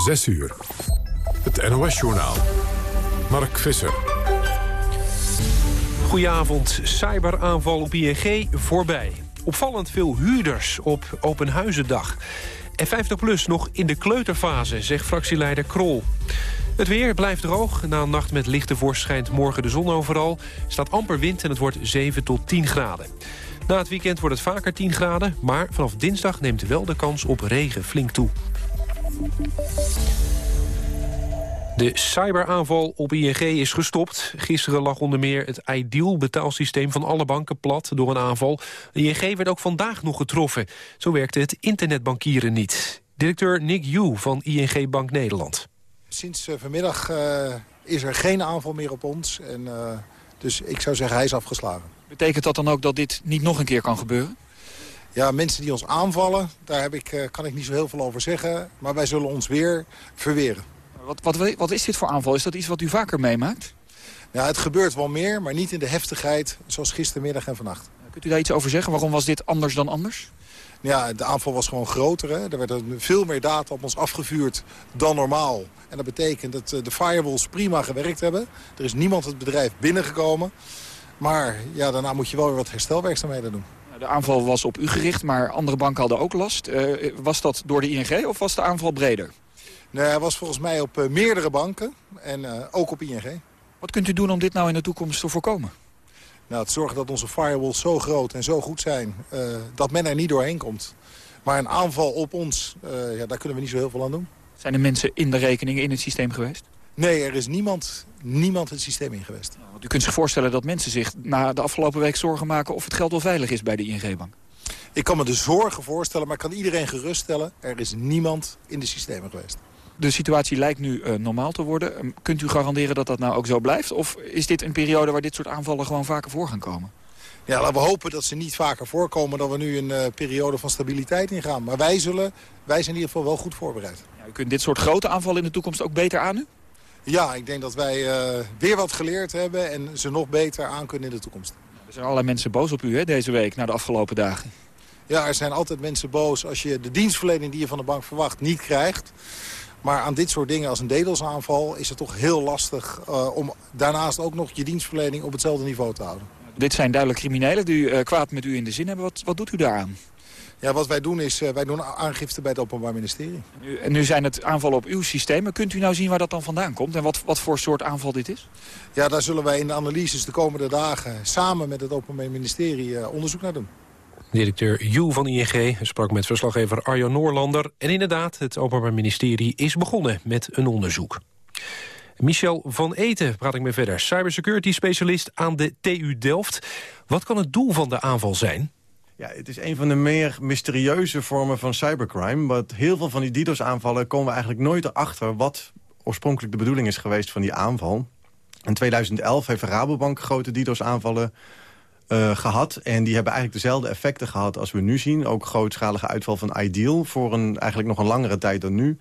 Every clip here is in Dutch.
6 uur. Het NOS-journaal. Mark Visser. Goedenavond. Cyberaanval op ING voorbij. Opvallend veel huurders op Openhuizendag. En 50PLUS nog in de kleuterfase, zegt fractieleider Krol. Het weer blijft droog. Na een nacht met lichte vorst schijnt morgen de zon overal. Er staat amper wind en het wordt 7 tot 10 graden. Na het weekend wordt het vaker 10 graden, maar vanaf dinsdag neemt wel de kans op regen flink toe. De cyberaanval op ING is gestopt. Gisteren lag onder meer het Ideal betaalsysteem van alle banken plat door een aanval. De ING werd ook vandaag nog getroffen. Zo werkte het internetbankieren niet. Directeur Nick Yu van ING Bank Nederland. Sinds uh, vanmiddag uh, is er geen aanval meer op ons. En, uh, dus ik zou zeggen, hij is afgeslagen. Betekent dat dan ook dat dit niet nog een keer kan gebeuren? Ja, mensen die ons aanvallen, daar heb ik, kan ik niet zo heel veel over zeggen. Maar wij zullen ons weer verweren. Wat, wat, wat is dit voor aanval? Is dat iets wat u vaker meemaakt? Ja, het gebeurt wel meer, maar niet in de heftigheid zoals gistermiddag en vannacht. Kunt u daar iets over zeggen? Waarom was dit anders dan anders? Ja, de aanval was gewoon groter. Hè? Er werd veel meer data op ons afgevuurd dan normaal. En dat betekent dat de firewalls prima gewerkt hebben. Er is niemand het bedrijf binnengekomen. Maar ja, daarna moet je wel weer wat herstelwerkzaamheden doen. De aanval was op u gericht, maar andere banken hadden ook last. Uh, was dat door de ING of was de aanval breder? Nee, hij was volgens mij op uh, meerdere banken en uh, ook op ING. Wat kunt u doen om dit nou in de toekomst te voorkomen? Nou, het zorgen dat onze firewalls zo groot en zo goed zijn... Dat men er niet doorheen komt. Maar een aanval op ons, ja, daar kunnen we niet zo heel veel aan doen. Zijn er mensen in de rekeningen in het systeem geweest? Nee, er is niemand, niemand het systeem in geweest. Ja, want u kunt zich voorstellen dat mensen zich na de afgelopen week zorgen maken... of het geld wel veilig is bij de ING-bank. Ik kan me de zorgen voorstellen, maar ik kan iedereen geruststellen... er is niemand in de systemen geweest de situatie lijkt nu uh, normaal te worden. Um, kunt u garanderen dat dat nou ook zo blijft? Of is dit een periode waar dit soort aanvallen gewoon vaker voor gaan komen? Ja, laten we hopen dat ze niet vaker voorkomen... dat we nu een uh, periode van stabiliteit ingaan. Maar wij, zullen, wij zijn in ieder geval wel goed voorbereid. Ja, u kunt dit soort grote aanvallen in de toekomst ook beter aan nu? Ja, ik denk dat wij uh, weer wat geleerd hebben... en ze nog beter aan kunnen in de toekomst. Er zijn allerlei mensen boos op u hè, deze week, na de afgelopen dagen. Ja, er zijn altijd mensen boos als je de dienstverlening die je van de bank verwacht niet krijgt. Maar aan dit soort dingen als een DDoS-aanval is het toch heel lastig... Uh, om daarnaast ook nog je dienstverlening op hetzelfde niveau te houden. Dit zijn duidelijk criminelen die uh, kwaad met u in de zin hebben. Wat, wat doet u daaraan? Ja, wat wij doen is, uh, wij doen aangifte bij het Openbaar Ministerie. Nu, en nu zijn het aanvallen op uw systemen. Kunt u nou zien waar dat dan vandaan komt en wat, wat voor soort aanval dit is? Ja, daar zullen wij in de analyses de komende dagen samen met het Openbaar Ministerie onderzoek naar doen. Directeur Joe van ING sprak met verslaggever Arjo Noorlander. En inderdaad, het Openbaar Ministerie is begonnen met een onderzoek. Michel van Eten praat ik mee verder. Cybersecurity specialist aan de TU Delft. Wat kan het doel van de aanval zijn? Ja, het is een van de meer mysterieuze vormen van cybercrime. Want heel veel van die DDoS-aanvallen komen we eigenlijk nooit erachter... wat oorspronkelijk de bedoeling is geweest van die aanval. In 2011 heeft Rabobank grote DDoS-aanvallen uh, gehad. En die hebben eigenlijk dezelfde effecten gehad als we nu zien. Ook grootschalige uitval van Ideal voor een, eigenlijk nog een langere tijd dan nu.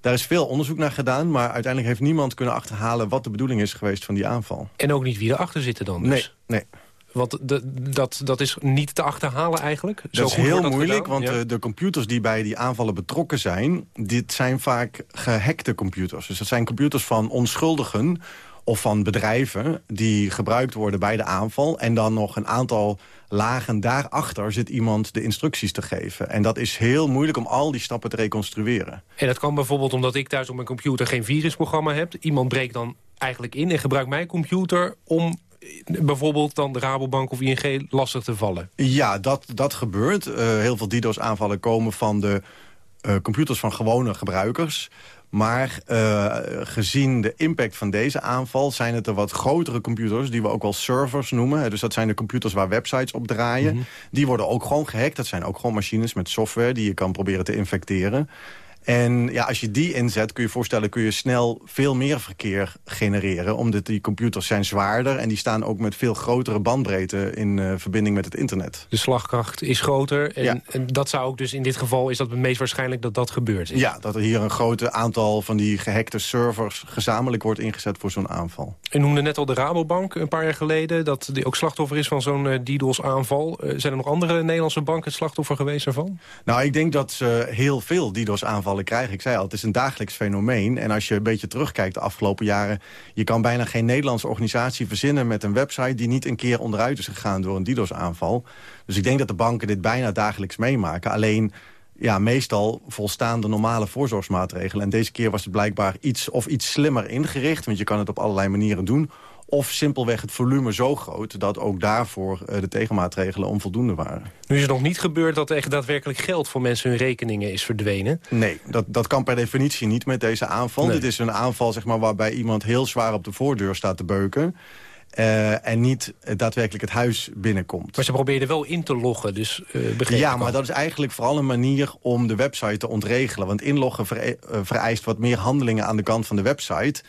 Daar is veel onderzoek naar gedaan, maar uiteindelijk heeft niemand kunnen achterhalen... wat de bedoeling is geweest van die aanval. En ook niet wie erachter zitten dan dus? Nee, nee. Want de, dat, dat is niet te achterhalen eigenlijk? Dat is heel moeilijk, want de, de, computers die bij die aanvallen betrokken zijn... dit zijn vaak gehackte computers. Dus dat zijn computers van onschuldigen of van bedrijven die gebruikt worden bij de aanval... en dan nog een aantal lagen daarachter zit iemand de instructies te geven. En dat is heel moeilijk om al die stappen te reconstrueren. En dat kan bijvoorbeeld omdat ik thuis op mijn computer geen virusprogramma heb. Iemand breekt dan eigenlijk in en gebruikt mijn computer om bijvoorbeeld dan de Rabobank of ING lastig te vallen? Ja, dat, dat gebeurt. Uh, heel veel DDoS-aanvallen komen van de uh, computers van gewone gebruikers. Maar uh, gezien de impact van deze aanval... zijn het de wat grotere computers, die we ook wel servers noemen. Dus dat zijn de computers waar websites op draaien. Mhm. Die worden ook gewoon gehackt. Dat zijn ook gewoon machines met software... die je kan proberen te infecteren. En ja, als je die inzet, kun je voorstellen... kun je snel veel meer verkeer genereren. Omdat die computers zijn zwaarder... en die staan ook met veel grotere bandbreedte in uh, verbinding met het internet. De slagkracht is groter. En, ja. en, dat zou ook dus in dit geval... is dat het meest waarschijnlijk dat dat gebeurt. Is. Ja, dat er hier een groot aantal van die gehackte servers... gezamenlijk wordt ingezet voor zo'n aanval. U noemde net al de Rabobank een paar jaar geleden... dat die ook slachtoffer is van zo'n uh, DDoS-aanval. Uh, zijn er nog andere Nederlandse banken slachtoffer geweest ervan? Nou, ik denk dat ze heel veel DDoS-aanvallen Ik zei al, het is een dagelijks fenomeen. En als je een beetje terugkijkt de afgelopen jaren... je kan bijna geen Nederlandse organisatie verzinnen met een website... die niet een keer onderuit is gegaan door een DDoS-aanval. Dus ik denk dat de banken dit bijna dagelijks meemaken. Alleen ja, meestal volstaan de normale voorzorgsmaatregelen. En deze keer was het blijkbaar iets of iets slimmer ingericht... want je kan het op allerlei manieren doen of simpelweg het volume zo groot... dat ook daarvoor uh, de tegenmaatregelen onvoldoende waren. Nu is het nog niet gebeurd dat echt daadwerkelijk geld... voor mensen hun rekeningen is verdwenen? Nee, dat, dat kan per definitie niet met deze aanval. Dit is een aanval zeg maar, waarbij iemand heel zwaar op de voordeur staat te beuken... Uh, en niet daadwerkelijk het huis binnenkomt. Maar ze proberen wel in te loggen, dus uh, Ja, maar dat is eigenlijk vooral een manier om de website te ontregelen. Want inloggen vereist wat meer handelingen aan de kant van de website...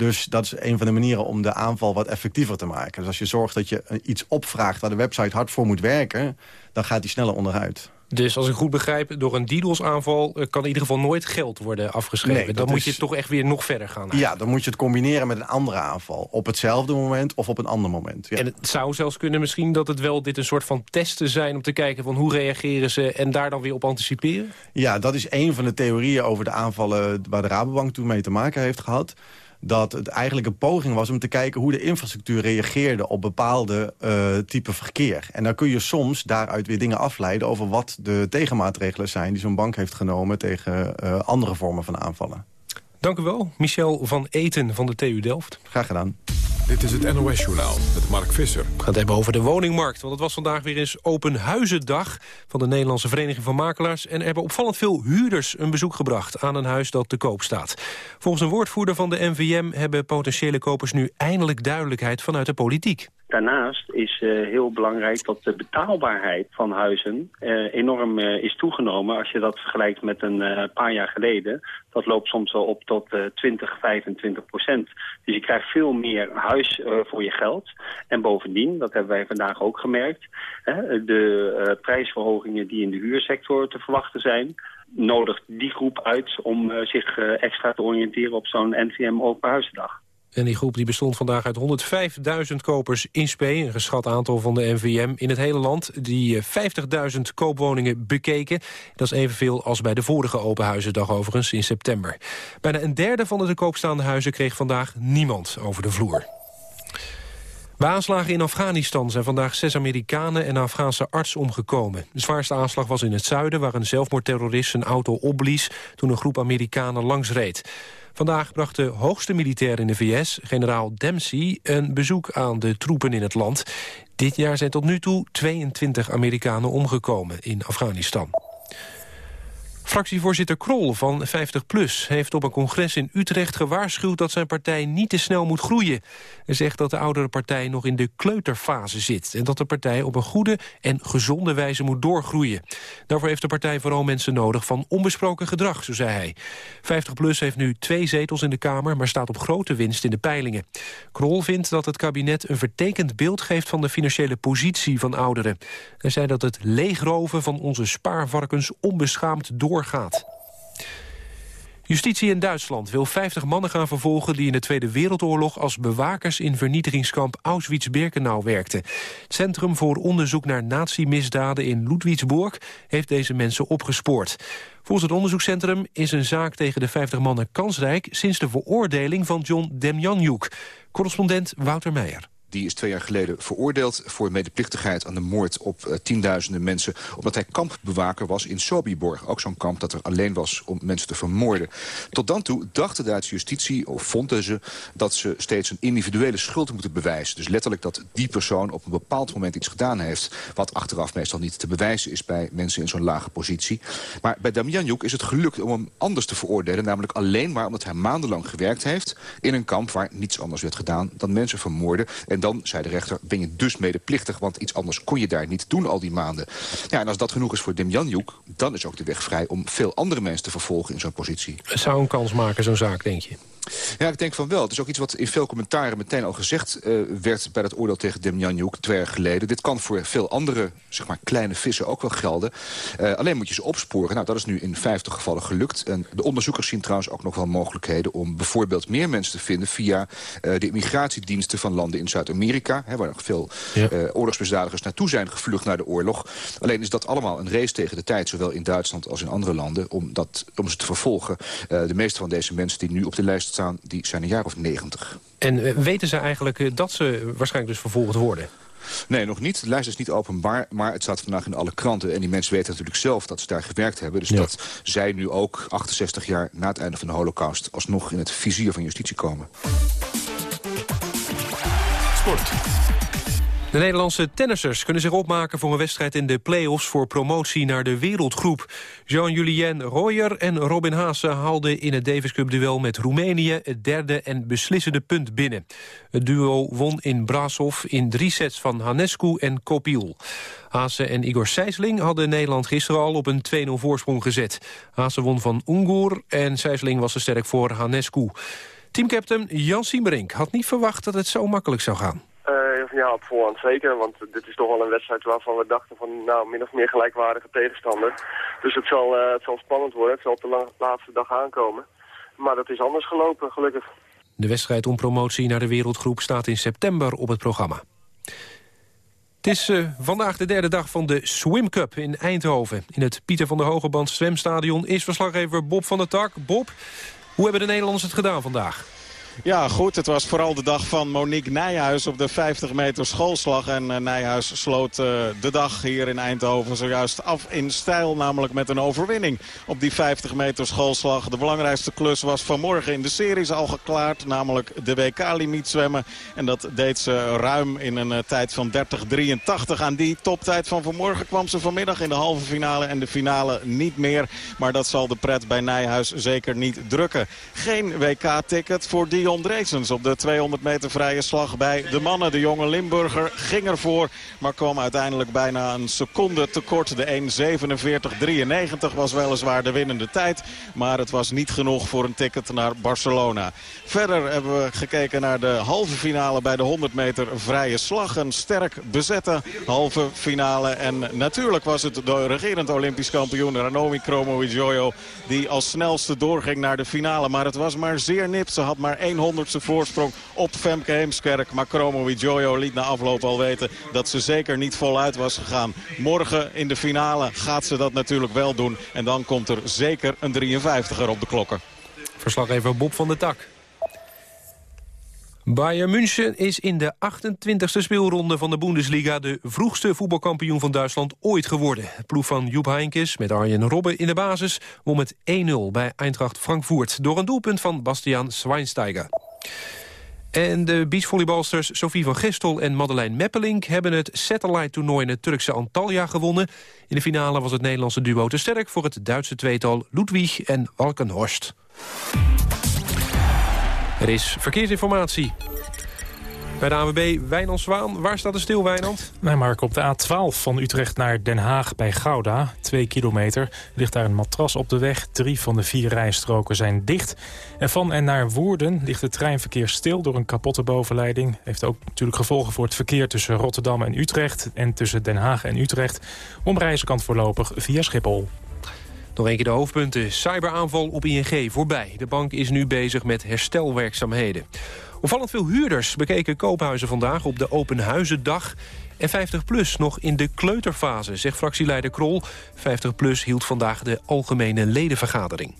Dus dat is een van de manieren om de aanval wat effectiever te maken. Dus als je zorgt dat je iets opvraagt waar de website hard voor moet werken... dan gaat die sneller onderuit. Dus als ik goed begrijp, door een DDoS-aanval... Eh, kan in ieder geval nooit geld worden afgeschreven. Nee, dan moet je toch echt weer nog verder gaan. Ja, dan moet je het combineren met een andere aanval. Op hetzelfde moment of op een ander moment. Ja. En het zou zelfs kunnen misschien dat het wel dit een soort van testen zijn... om te kijken van hoe reageren ze en daar dan weer op anticiperen? Ja, dat is een van de theorieën over de aanvallen... waar de Rabobank toen mee te maken heeft gehad dat het eigenlijk een poging was om te kijken hoe de infrastructuur reageerde op bepaalde uh, type verkeer. En dan kun je soms daaruit weer dingen afleiden over wat de tegenmaatregelen zijn die zo'n bank heeft genomen tegen uh, andere vormen van aanvallen. Dank u wel, Michel van Eten van de TU Delft. Graag gedaan. Dit is het NOS-journaal met Mark Visser. We gaan het hebben over de woningmarkt. Want het was vandaag weer eens Open Huizendag van de Nederlandse Vereniging van Makelaars. En er hebben opvallend veel huurders een bezoek gebracht aan een huis dat te koop staat. Volgens een woordvoerder van de NVM hebben potentiële kopers nu eindelijk duidelijkheid vanuit de politiek. Daarnaast is uh, heel belangrijk dat de betaalbaarheid van huizen uh, enorm uh, is toegenomen. Als je dat vergelijkt met een paar jaar geleden. Dat loopt soms wel op tot 20, 25 procent. Dus je krijgt veel meer huis voor je geld. En bovendien, dat hebben wij vandaag ook gemerkt... de prijsverhogingen die in de huursector te verwachten zijn nodigt die groep uit om zich extra te oriënteren op zo'n NVM Open Huizendag. En die groep die bestond vandaag uit 105.000 kopers in Spee, een geschat aantal van de NVM in het hele land, die 50.000 eh, koopwoningen bekeken. Dat is evenveel als bij de vorige Openhuizendag overigens in september. Bijna een derde van de te koopstaande huizen kreeg vandaag niemand over de vloer. Bij aanslagen in Afghanistan zijn vandaag zes Amerikanen en een Afghaanse arts omgekomen. De zwaarste aanslag was in het zuiden, waar een zelfmoordterrorist zijn auto opblies toen een groep Amerikanen langsreed. Vandaag bracht de hoogste militair in de VS, generaal Dempsey... een bezoek aan de troepen in het land. Dit jaar zijn tot nu toe 22 Amerikanen omgekomen in Afghanistan. Fractievoorzitter Krol van 50PLUS heeft op een congres in Utrecht gewaarschuwd dat zijn partij niet te snel moet groeien. Hij zegt dat de oudere partij nog in de kleuterfase zit en dat de partij op een goede en gezonde wijze moet doorgroeien. Daarvoor heeft de partij vooral mensen nodig van onbesproken gedrag, zo zei hij. 50PLUS heeft nu twee zetels in de Kamer, maar staat op grote winst in de peilingen. Krol vindt dat het kabinet een vertekend beeld geeft van de financiële positie van ouderen. Hij zei dat het leegroven van onze spaarvarkens onbeschaamd door doorgaat. Justitie in Duitsland wil 50 mannen gaan vervolgen... die in de Tweede Wereldoorlog als bewakers in vernietigingskamp Auschwitz-Birkenau werkten. Het Centrum voor Onderzoek naar Nazi-misdaden in Ludwigsburg... heeft deze mensen opgespoord. Volgens het onderzoekscentrum is een zaak tegen de 50 mannen kansrijk... sinds de veroordeling van John Demjanjuk. Correspondent Wouter Meijer. Die is twee jaar geleden veroordeeld voor medeplichtigheid aan de moord op uh, tienduizenden mensen. Omdat hij kampbewaker was in Sobibor. Ook zo'n kamp dat er alleen was om mensen te vermoorden. Tot dan toe dacht de Duitse justitie, of vonden ze, dat ze steeds een individuele schuld moeten bewijzen. Dus letterlijk dat die persoon op een bepaald moment iets gedaan heeft. Wat achteraf meestal niet te bewijzen is bij mensen in zo'n lage positie. Maar bij Damianjuk is het gelukt om hem anders te veroordelen. Namelijk alleen maar omdat hij maandenlang gewerkt heeft in een kamp waar niets anders werd gedaan dan mensen vermoorden. En en dan, zei de rechter, ben je dus medeplichtig... want iets anders kon je daar niet doen al die maanden. Ja, en als dat genoeg is voor Demjanjuk... dan is ook de weg vrij om veel andere mensen te vervolgen in zo'n positie. Zou een kans maken, zo'n zaak, denk je? Ja, ik denk van wel. Het is ook iets wat in veel commentaren meteen al gezegd werd... bij dat oordeel tegen Demjanjuk twee jaar geleden. Dit kan voor veel andere zeg maar, kleine vissen ook wel gelden. alleen moet je ze opsporen. Nou, dat is nu in 50 gevallen gelukt. En de onderzoekers zien trouwens ook nog wel mogelijkheden... om bijvoorbeeld meer mensen te vinden via de immigratiediensten van landen in Zuid-Amerika... waar nog veel ja. oorlogsmisdadigers naartoe zijn gevlucht naar de oorlog. Alleen is dat allemaal een race tegen de tijd, zowel in Duitsland als in andere landen... om, dat, om ze te vervolgen. De meeste van deze mensen die nu op de lijst staan, die zijn een jaar of negentig. En uh, weten ze eigenlijk uh, dat ze waarschijnlijk dus vervolgd worden? Nee, nog niet. De lijst is niet openbaar, maar het staat vandaag in alle kranten. En die mensen weten natuurlijk zelf dat ze daar gewerkt hebben. Dus ja. dat zij nu ook 68 jaar na het einde van de holocaust... alsnog in het vizier van justitie komen. Sport. De Nederlandse tennissers kunnen zich opmaken voor een wedstrijd in de play-offs voor promotie naar de wereldgroep. Jean-Julien Royer en Robin Haase haalden in het Davis Cup duel met Roemenië het derde en beslissende punt binnen. Het duo won in Brasov in drie sets van Hanescu en Kopiel. Haase en Igor Sijsling hadden Nederland gisteren al op een 2-0 voorsprong gezet. Haase won van Ungur en Sijsling was er sterk voor Hanescu. Teamcaptain Jan Siemerink had niet verwacht dat het zo makkelijk zou gaan. Uh, ja, op voorhand zeker. Want dit is toch wel een wedstrijd waarvan we dachten van nou, min of meer gelijkwaardige tegenstander. Dus het zal, uh, het zal spannend worden. Het zal op de laatste dag aankomen. Maar dat is anders gelopen, gelukkig. De wedstrijd om promotie naar de wereldgroep staat in september op het programma. Het is uh, vandaag de derde dag van de Swim Cup in Eindhoven. In het Pieter van der Hogeband zwemstadion is verslaggever Bob van der Tak. Bob, hoe hebben de Nederlanders het gedaan vandaag? Ja, goed. Het was vooral de dag van Monique Nijhuis op de 50 meter schoolslag. En uh, Nijhuis sloot uh, de dag hier in Eindhoven zojuist af in stijl. Namelijk met een overwinning op die 50 meter schoolslag. De belangrijkste klus was vanmorgen in de series al geklaard. Namelijk de WK-limiet zwemmen. En dat deed ze ruim in een uh, tijd van 30-83. Aan die toptijd van vanmorgen kwam ze vanmiddag in de halve finale en de finale niet meer. Maar dat zal de pret bij Nijhuis zeker niet drukken. Geen WK-ticket voor Dion Dreesens op de 200 meter vrije slag bij de mannen. De jonge Limburger ging ervoor, maar kwam uiteindelijk bijna een seconde tekort. De 1.47.93 was weliswaar de winnende tijd, maar het was niet genoeg voor een ticket naar Barcelona. Verder hebben we gekeken naar de halve finale bij de 100 meter vrije slag. Een sterk bezette halve finale. En natuurlijk was het de regerend Olympisch kampioen Ranomi Kromowidjojo die als snelste doorging naar de finale. Maar het was maar zeer nipt. Ze had maar 100ste voorsprong op Femke Heemskerk. Maar Kromowidjojo liet na afloop al weten dat ze zeker niet voluit was gegaan. Morgen in de finale gaat ze dat natuurlijk wel doen. En dan komt er zeker een 53er op de klokken. Verslaggever Bob van der Tak. Bayern München is in de 28e speelronde van de Bundesliga... de vroegste voetbalkampioen van Duitsland ooit geworden. Het ploeg van Joep Heinkes met Arjen Robben in de basis... won met 1-0 bij Eintracht Frankfurt... door een doelpunt van Bastiaan Schweinsteiger. En de beachvolleybalsters Sophie van Gestel en Madeleine Meppelink... hebben het satellite-toernooi in het Turkse Antalya gewonnen. In de finale was het Nederlandse duo te sterk... voor het Duitse tweetal Ludwig en Walkenhorst. Er is verkeersinformatie. Bij de ANWB Wijnand Zwaan. Waar staat de stil, Wijnand? Wij Mark, op de A12 van Utrecht naar Den Haag bij Gouda. Twee kilometer. ligt daar een matras op de weg. Drie van de vier rijstroken zijn dicht. En van en naar Woerden ligt het treinverkeer stil door een kapotte bovenleiding. Heeft ook natuurlijk gevolgen voor het verkeer tussen Rotterdam en Utrecht... en tussen Den Haag en Utrecht. Omreizen kan voorlopig via Schiphol. Nog een keer de hoofdpunten. Cyberaanval op ING voorbij. De bank is nu bezig met herstelwerkzaamheden. Opvallend veel huurders bekeken koophuizen vandaag op de Open Huizendag. En 50PLUS nog in de kleuterfase, zegt fractieleider Krol. 50PLUS hield vandaag de algemene ledenvergadering.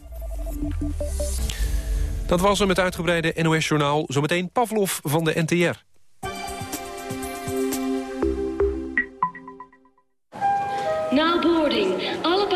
Dat was hem met uitgebreide NOS-journaal. Zometeen Pavlov van de NTR. Now boarding.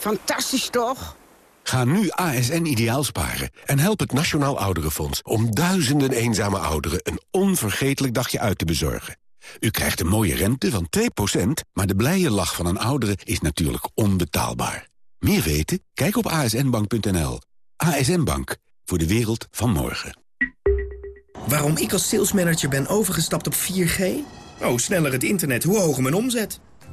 Fantastisch toch? Ga nu ASN ideaal sparen en help het Nationaal Ouderenfonds... om duizenden eenzame ouderen een onvergetelijk dagje uit te bezorgen. U krijgt een mooie rente van 2%, maar de blije lach van een oudere is natuurlijk onbetaalbaar. Meer weten? Kijk op asnbank.nl. ASN Bank, voor de wereld van morgen. Waarom ik als salesmanager ben overgestapt op 4G? Oh, sneller het internet, hoe hoger mijn omzet.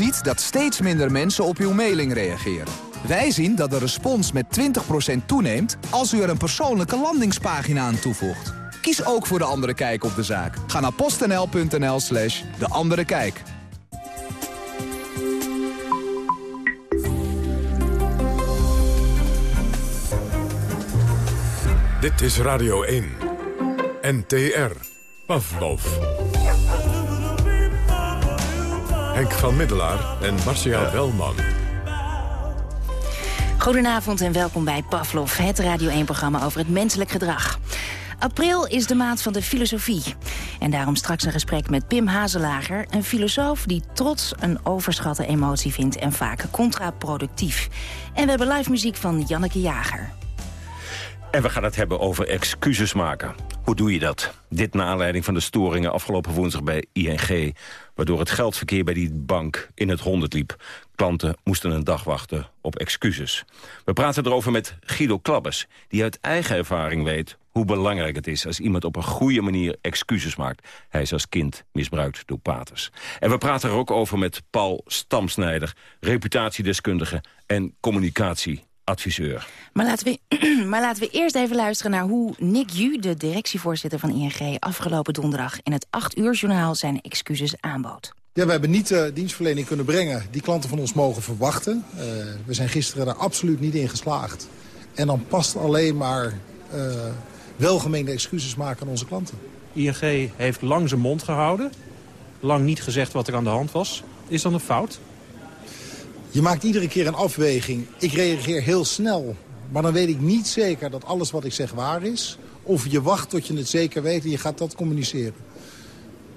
Ziet dat steeds minder mensen op uw mailing reageren. Wij zien dat de respons met 20% toeneemt als u er een persoonlijke landingspagina aan toevoegt. Kies ook voor De Andere Kijk op de zaak. Ga naar postnl.nl slash De Andere Kijk. Dit is Radio 1. NTR. Pavlov. Henk van Middelaar en Marcia Welman. Goedenavond en welkom bij Pavlov, het Radio 1-programma over het menselijk gedrag. April is de maand van de filosofie. En daarom straks een gesprek met Pim Hazelager... een filosoof die trots een overschatte emotie vindt... en vaak contraproductief. En we hebben live muziek van Janneke Jager. En we gaan het hebben over excuses maken. Hoe doe je dat? Dit na aanleiding van de storingen afgelopen woensdag bij ING... waardoor het geldverkeer bij die bank in het honderd liep. Klanten moesten een dag wachten op excuses. We praten erover met Guido Klabbers... die uit eigen ervaring weet hoe belangrijk het is... als iemand op een goede manier excuses maakt. Hij is als kind misbruikt door paters. En we praten er ook over met Paul Stamsnijder... reputatiedeskundige en communicatie adviseur. Maar laten, we, maar laten we eerst even luisteren naar hoe Nick Ju, de directievoorzitter van ING... afgelopen donderdag in het 8 uur journaal zijn excuses aanbood. Ja, we hebben niet de uh, dienstverlening kunnen brengen die klanten van ons mogen verwachten. Uh, we zijn gisteren daar absoluut niet in geslaagd. En dan past alleen maar uh, welgemeende excuses maken aan onze klanten. ING heeft lang zijn mond gehouden. Lang niet gezegd wat er aan de hand was. Is dat een fout? Je maakt iedere keer een afweging. Ik reageer heel snel. Maar dan weet ik niet zeker dat alles wat ik zeg waar is. Of je wacht tot je het zeker weet en je gaat dat communiceren.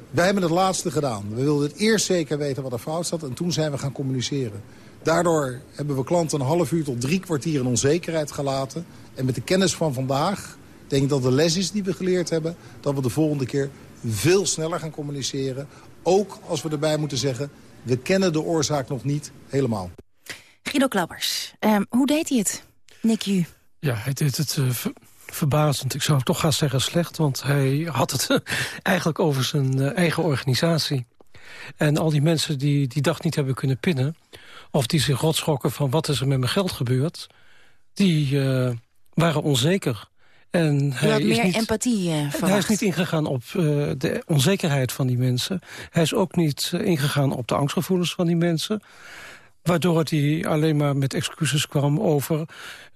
Wij hebben het laatste gedaan. We wilden het eerst zeker weten wat er fout zat en toen zijn we gaan communiceren. Daardoor hebben we klanten een half uur tot drie kwartier in onzekerheid gelaten. En met de kennis van vandaag denk ik dat de les is die we geleerd hebben... dat we de volgende keer veel sneller gaan communiceren. Ook als we erbij moeten zeggen, we kennen de oorzaak nog niet helemaal. Guido Klappers, um, hoe deed hij het, Nick Ju? Ja, hij deed het uh, ver verbazend. Ik zou toch gaan zeggen slecht, want hij had het eigenlijk over zijn uh, eigen organisatie. En al die mensen die die dag niet hebben kunnen pinnen... of die zich rotschokken van wat is er met mijn geld gebeurd... die uh, waren onzeker. En hij had is meer niet, empathie uh, Hij is niet ingegaan op uh, de onzekerheid van die mensen. Hij is ook niet uh, ingegaan op de angstgevoelens van die mensen. Waardoor hij alleen maar met excuses kwam over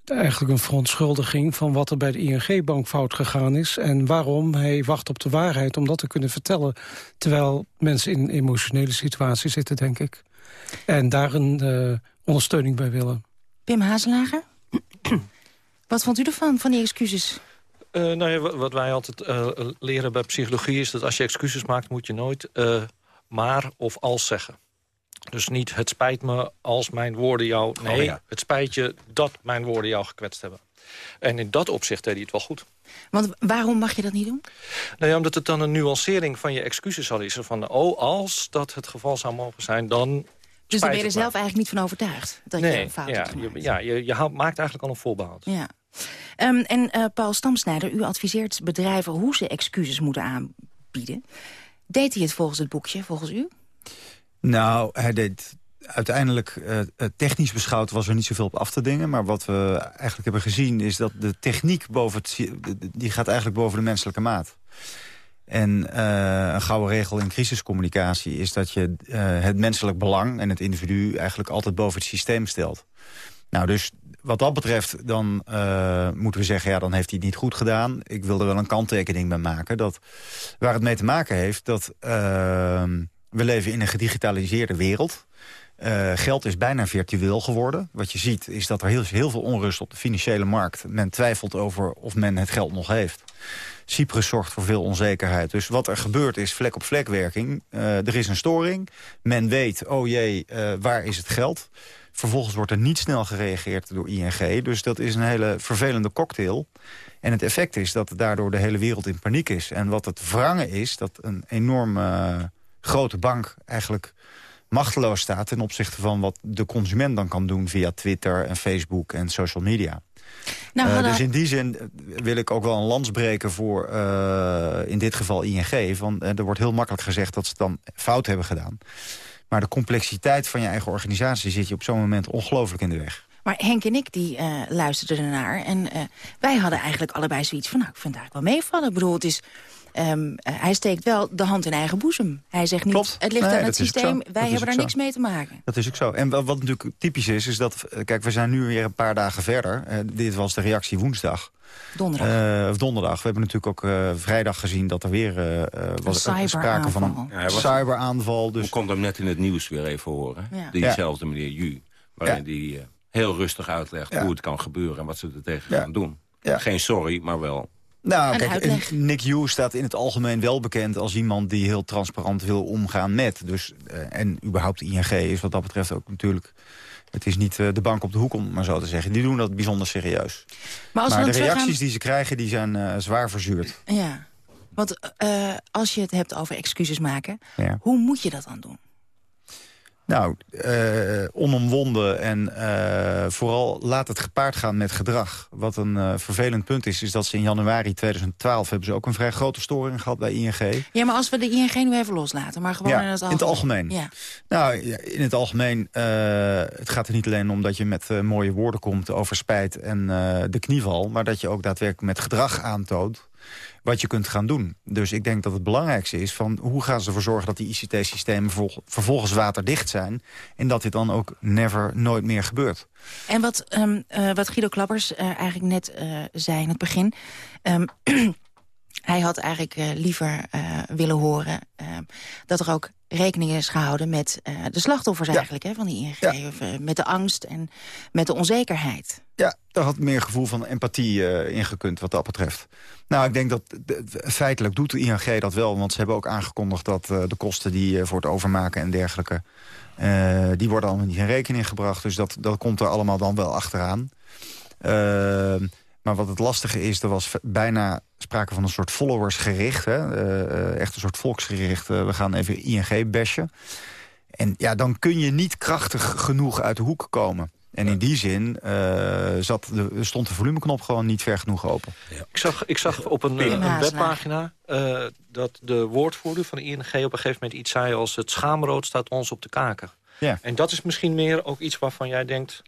eigenlijk een verontschuldiging van wat er bij de ING-bank fout gegaan is... en waarom hij wacht op de waarheid om dat te kunnen vertellen... terwijl mensen in een emotionele situatie zitten, denk ik. En daar een ondersteuning bij willen. Pim Hazelager? wat vond u ervan, van die excuses? Uh, nou ja, wat wij altijd uh, leren bij psychologie is dat als je excuses maakt... moet je nooit uh, maar of als zeggen. Dus niet het spijt me als mijn woorden jou... Nee, oh, ja. het spijt je dat mijn woorden jou gekwetst hebben. En in dat opzicht deed hij het wel goed. Want waarom mag je dat niet doen? Nou ja, omdat het dan een nuancering van je excuses zal is. Van, oh, als dat het geval zou mogen zijn, dan... Dus daar ben je er zelf eigenlijk niet van overtuigd? Dat nee, je een fout ja, hebt je, ja je, je maakt eigenlijk al een voorbehoud. Ja. Um, en uh, Paul Stamsnijder, u adviseert bedrijven hoe ze excuses moeten aanbieden. Deed hij het volgens het boekje, volgens u? Nou, hij deed uiteindelijk, uh, technisch beschouwd, was er niet zoveel op af te dingen. Maar wat we eigenlijk hebben gezien is dat de techniek boven die gaat eigenlijk boven de menselijke maat. En uh, een gouden regel in crisiscommunicatie is dat je het menselijk belang en het individu eigenlijk altijd boven het systeem stelt. Nou, dus wat dat betreft, dan uh, moeten we zeggen... ja, dan heeft hij het niet goed gedaan. Ik wil er wel een kanttekening bij maken. Dat, waar het mee te maken heeft dat we leven in een gedigitaliseerde wereld. Uh, geld is bijna virtueel geworden. Wat je ziet is dat er heel, veel onrust op de financiële markt. Men twijfelt over of men het geld nog heeft. Cyprus zorgt voor veel onzekerheid. Dus wat er gebeurt is vlek op vlek werking. Uh, er is een storing. Men weet, oh jee, waar is het geld? Vervolgens wordt er niet snel gereageerd door ING. Dus dat is een hele vervelende cocktail. En het effect is dat daardoor de hele wereld in paniek is. En wat het wrangen is, dat een enorme grote bank eigenlijk machteloos staat... ten opzichte van wat de consument dan kan doen via Twitter en Facebook en social media. Nou, uh, dus in die zin wil ik ook wel een lans breken voor, uh, in dit geval ING. Van, er wordt heel makkelijk gezegd dat ze het dan fout hebben gedaan. Maar de complexiteit van je eigen organisatie zit je op zo'n moment ongelooflijk in de weg. Maar Henk en ik die uh, luisterden ernaar. En uh, wij hadden eigenlijk allebei zoiets van... nou, ik vind het eigenlijk wel meevallen. Ik bedoel, het is Um, hij steekt wel de hand in eigen boezem. Hij zegt niet, Klopt. het ligt nee, aan het systeem, wij hebben daar niks mee te maken. Dat is ook zo. En wat natuurlijk typisch is, is dat... Eh, kijk, we zijn nu weer een paar dagen verder. Uh, dit was de reactie woensdag. Donderdag. Uh, of donderdag. We hebben natuurlijk ook uh, vrijdag gezien dat er weer uh, was sprake van een ja, cyberaanval. Dus... We konden hem net in het nieuws weer even horen. Ja. Diezelfde meneer Ju. Waarin ja. die heel rustig uitlegt hoe het kan gebeuren en wat ze er tegen gaan doen. Geen sorry, maar wel nou, kijk, Nick Hughes staat in het algemeen wel bekend als iemand die heel transparant wil omgaan met. Dus, uh, en überhaupt ING is wat dat betreft ook natuurlijk... Het is niet uh, de bank op de hoek, om het maar zo te zeggen. Die doen dat bijzonder serieus. Maar, maar de reacties die ze krijgen, die zijn uh, zwaar verzuurd. Ja, want als je het hebt over excuses maken... Ja. hoe moet je dat dan doen? Nou, uh, onomwonden en uh, vooral laat het gepaard gaan met gedrag. Wat een uh, vervelend punt is, is dat ze in januari 2012... hebben ze ook een vrij grote storing gehad bij ING. Ja, maar als we de ING nu even loslaten, maar gewoon ja, in het algemeen. In het algemeen. Ja. Nou, in het algemeen, het gaat er niet alleen om dat je met mooie woorden komt... over spijt en de knieval, maar dat je ook daadwerkelijk met gedrag aantoont wat je kunt gaan doen. Dus ik denk dat het belangrijkste is van hoe gaan ze ervoor zorgen dat die ICT-systemen vervolgens waterdicht zijn. En dat dit dan ook never, nooit meer gebeurt. En wat, um, uh, wat Guido Klappers uh, eigenlijk net uh, zei in het begin. Um, hij had eigenlijk liever willen horen uh, dat er ook rekening is gehouden met de slachtoffers ja. eigenlijk hè, van die ING. Ja. Of met de angst en met de onzekerheid. Ja, daar had meer gevoel van empathie in gekund wat dat betreft. Nou, ik denk dat feitelijk doet de ING dat wel. Want ze hebben ook aangekondigd dat de kosten die voor het overmaken en dergelijke... die worden allemaal niet in rekening gebracht. Dus dat, dat komt er allemaal dan wel achteraan. Uh, maar wat het lastige is, er was bijna sprake van een soort followersgericht. Hè? Uh, echt een soort volksgericht. Uh, we gaan even ING bashen. En ja, dan kun je niet krachtig genoeg uit de hoek komen. En in die zin uh, zat de, stond de volumeknop gewoon niet ver genoeg open. Ja. Ik, zag, ik zag op een, een webpagina uh, dat de woordvoerder van de ING... op een gegeven moment iets zei als... het schaamrood staat ons op de kaken. Ja. En dat is misschien meer ook iets waarvan jij denkt...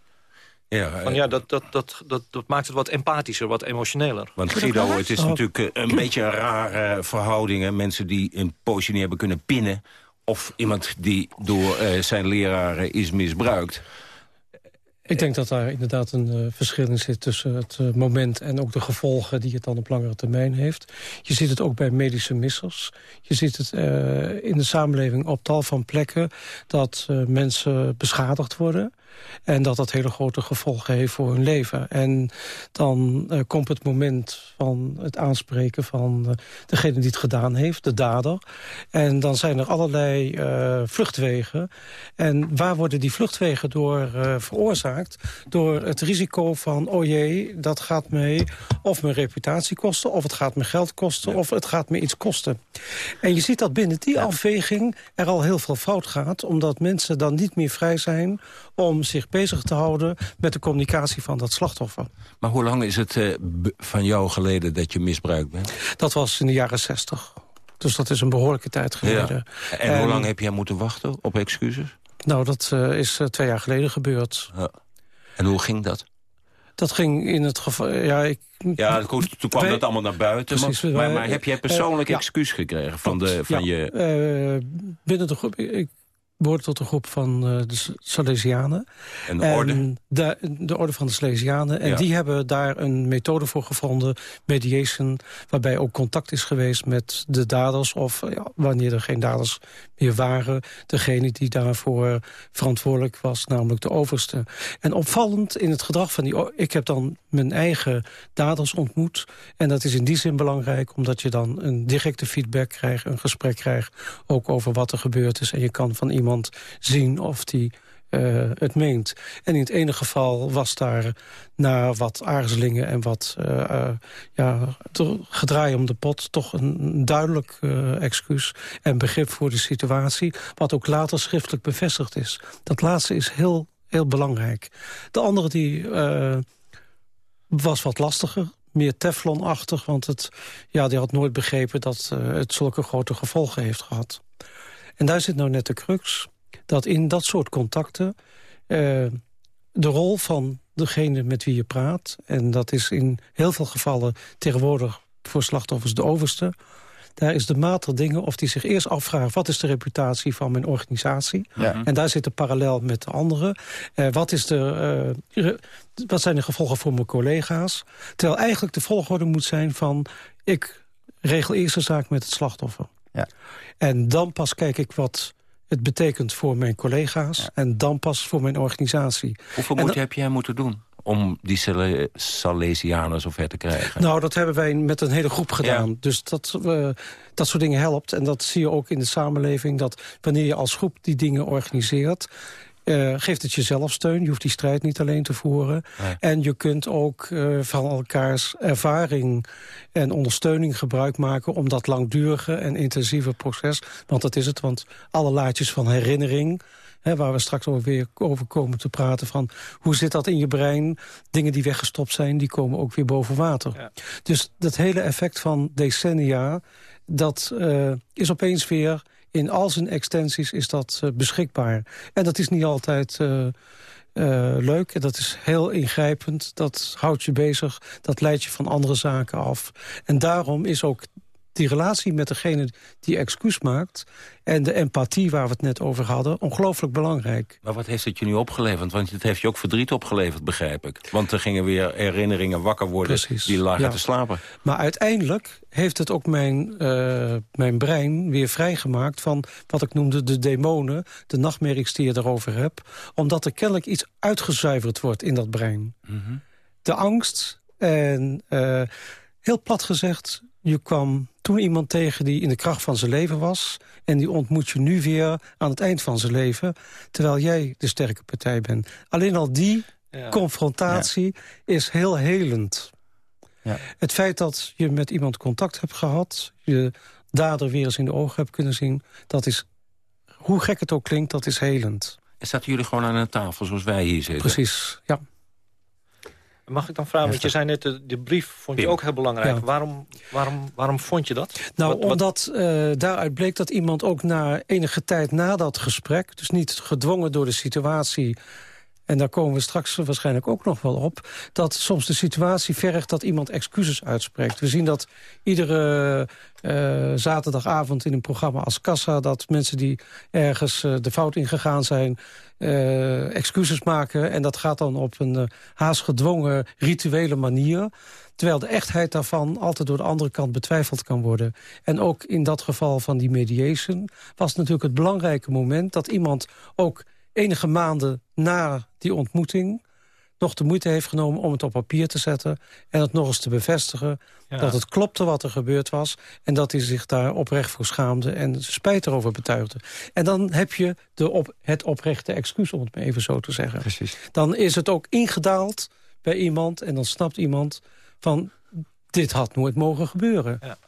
Ja, Van, ja dat, dat, dat, dat, dat maakt het wat empathischer, wat emotioneler. Want Guido, het is natuurlijk eh, een beetje een rare verhouding. Mensen die een poosje niet hebben kunnen pinnen... of iemand die door uh, zijn leraren is misbruikt. Ik denk dat daar inderdaad een uh, verschil in zit tussen het uh, moment... en ook de gevolgen die het dan op langere termijn heeft. Je ziet het ook bij medische missers. Je ziet het uh, in de samenleving op tal van plekken... dat mensen beschadigd worden. En dat dat hele grote gevolgen heeft voor hun leven. En dan uh, komt het moment van het aanspreken van uh, degene die het gedaan heeft, de dader. En dan zijn er allerlei uh, vluchtwegen. En waar worden die vluchtwegen door veroorzaakt? Door het risico van, oh jee, dat gaat mij of mijn reputatie kosten... of het gaat me geld kosten, ja. of het gaat me iets kosten. En je ziet dat binnen die afweging er al heel veel fout gaat... omdat mensen dan niet meer vrij zijn om zich bezig te houden met de communicatie van dat slachtoffer. Maar hoe lang is het uh, van jou geleden dat je misbruikt bent? Dat was in de jaren zestig. Dus dat is een behoorlijke tijd geleden. Ja. En, hoe lang heb jij moeten wachten op excuses? Nou, dat is twee jaar geleden gebeurd. Ja. En hoe ging dat? Dat ging in het geval... Ja, ik, ja toen kwam dat allemaal naar buiten. Precies, maar, maar, heb jij persoonlijk excuus gekregen van, de, van je... binnen de groep... Ik behoort tot de groep van uh, de Salesianen. En de orde? de, de, orde van de Salesianen. En die hebben daar een methode voor gevonden, mediation... waarbij ook contact is geweest met de daders... of ja, wanneer er geen daders meer waren... degene die daarvoor verantwoordelijk was, namelijk de overste. En opvallend in het gedrag van die... Ik heb dan mijn eigen daders ontmoet. En dat is in die zin belangrijk... omdat je dan een directe feedback krijgt, een gesprek krijgt... ook over wat er gebeurd is. En je kan van iemand zien of die uh, het meent. En in het ene geval was daar na wat aarzelingen en wat uh, ja, gedraai om de pot... toch een duidelijk excuus en begrip voor de situatie... wat ook later schriftelijk bevestigd is. Dat laatste is heel, heel belangrijk. De andere die was wat lastiger meer teflonachtig, want het, ja, die had nooit begrepen dat het zulke grote gevolgen heeft gehad. En daar zit nou net de crux. Dat in dat soort contacten uh, de rol van degene met wie je praat... en dat is in heel veel gevallen tegenwoordig voor slachtoffers de overste... daar is de mate dingen of die zich eerst afvragen... wat is de reputatie van mijn organisatie? Ja. En daar zit de parallel met de anderen. Uh, wat, is de, uh, wat zijn de gevolgen voor mijn collega's? Terwijl eigenlijk de volgorde moet zijn van... ik regel eerst de zaak met het slachtoffer. Ja. En dan pas kijk ik wat het betekent voor mijn collega's... en dan pas voor mijn organisatie. Hoeveel moeite heb jij moeten doen om die Salesianen zover te krijgen? Nou, dat hebben wij met een hele groep gedaan. Dus dat, uh, dat soort dingen helpt. En dat zie je ook in de samenleving... dat wanneer je als groep die dingen organiseert... Uh, geeft het jezelf steun. Je hoeft die strijd niet alleen te voeren. En je kunt ook uh, van elkaars ervaring en ondersteuning gebruik maken... om dat langdurige en intensieve proces... want dat is het, want alle laadjes van herinnering... Hè, waar we straks ook weer over komen te praten van... hoe zit dat in je brein? Dingen die weggestopt zijn, die komen ook weer boven water. Ja. Dus dat hele effect van decennia... dat uh, is opeens weer in al zijn extensies is dat uh, beschikbaar. En dat is niet altijd uh, uh, leuk. Dat is heel ingrijpend. Dat houdt je bezig. Dat leidt je van andere zaken af. En daarom is ook die relatie met degene die excuus maakt... en de empathie waar we het net over hadden, ongelooflijk belangrijk. Maar wat heeft het je nu opgeleverd? Want het heeft je ook verdriet opgeleverd, begrijp ik. Want er gingen weer herinneringen wakker worden Precies, die lagen te slapen. Maar uiteindelijk heeft het ook mijn, uh, mijn brein weer vrijgemaakt... van wat ik noemde de demonen, de nachtmerries die je erover hebt... omdat er kennelijk iets uitgezuiverd wordt in dat brein. Mm -hmm. De angst en... Uh, heel plat gezegd, je kwam toen iemand tegen die in de kracht van zijn leven was... en die ontmoet je nu weer aan het eind van zijn leven... terwijl jij de sterke partij bent. Alleen al die confrontatie is heel helend. Ja. Het feit dat je met iemand contact hebt gehad... je dader weer eens in de ogen hebt kunnen zien... dat is, hoe gek het ook klinkt, dat is helend. En zaten jullie gewoon aan een tafel zoals wij hier zitten? Precies, ja. Mag ik dan vragen, want je zei net, de, de brief vond je ook heel belangrijk. Waarom, waarom, waarom vond je dat? Nou, omdat uh, daaruit bleek dat iemand ook na enige tijd na dat gesprek... dus niet gedwongen door de situatie en daar komen we straks waarschijnlijk ook nog wel op... dat soms de situatie vergt dat iemand excuses uitspreekt. We zien dat iedere uh, zaterdagavond in een programma als Kassa... dat mensen die ergens uh, de fout ingegaan zijn... Uh, excuses maken. En dat gaat dan op een haast gedwongen rituele manier. Terwijl de echtheid daarvan altijd door de andere kant betwijfeld kan worden. En ook in dat geval van die mediation was natuurlijk het belangrijke moment... dat iemand ook enige maanden na die ontmoeting nog de moeite heeft genomen om het op papier te zetten... en het nog eens te bevestigen dat het klopte wat er gebeurd was... en dat hij zich daar oprecht voor schaamde en spijt erover betuigde. En dan heb je de op, het oprechte excuus, om het maar even zo te zeggen. Precies. Dan is het ook ingedaald bij iemand en dan snapt iemand van... dit had nooit mogen gebeuren. Ja.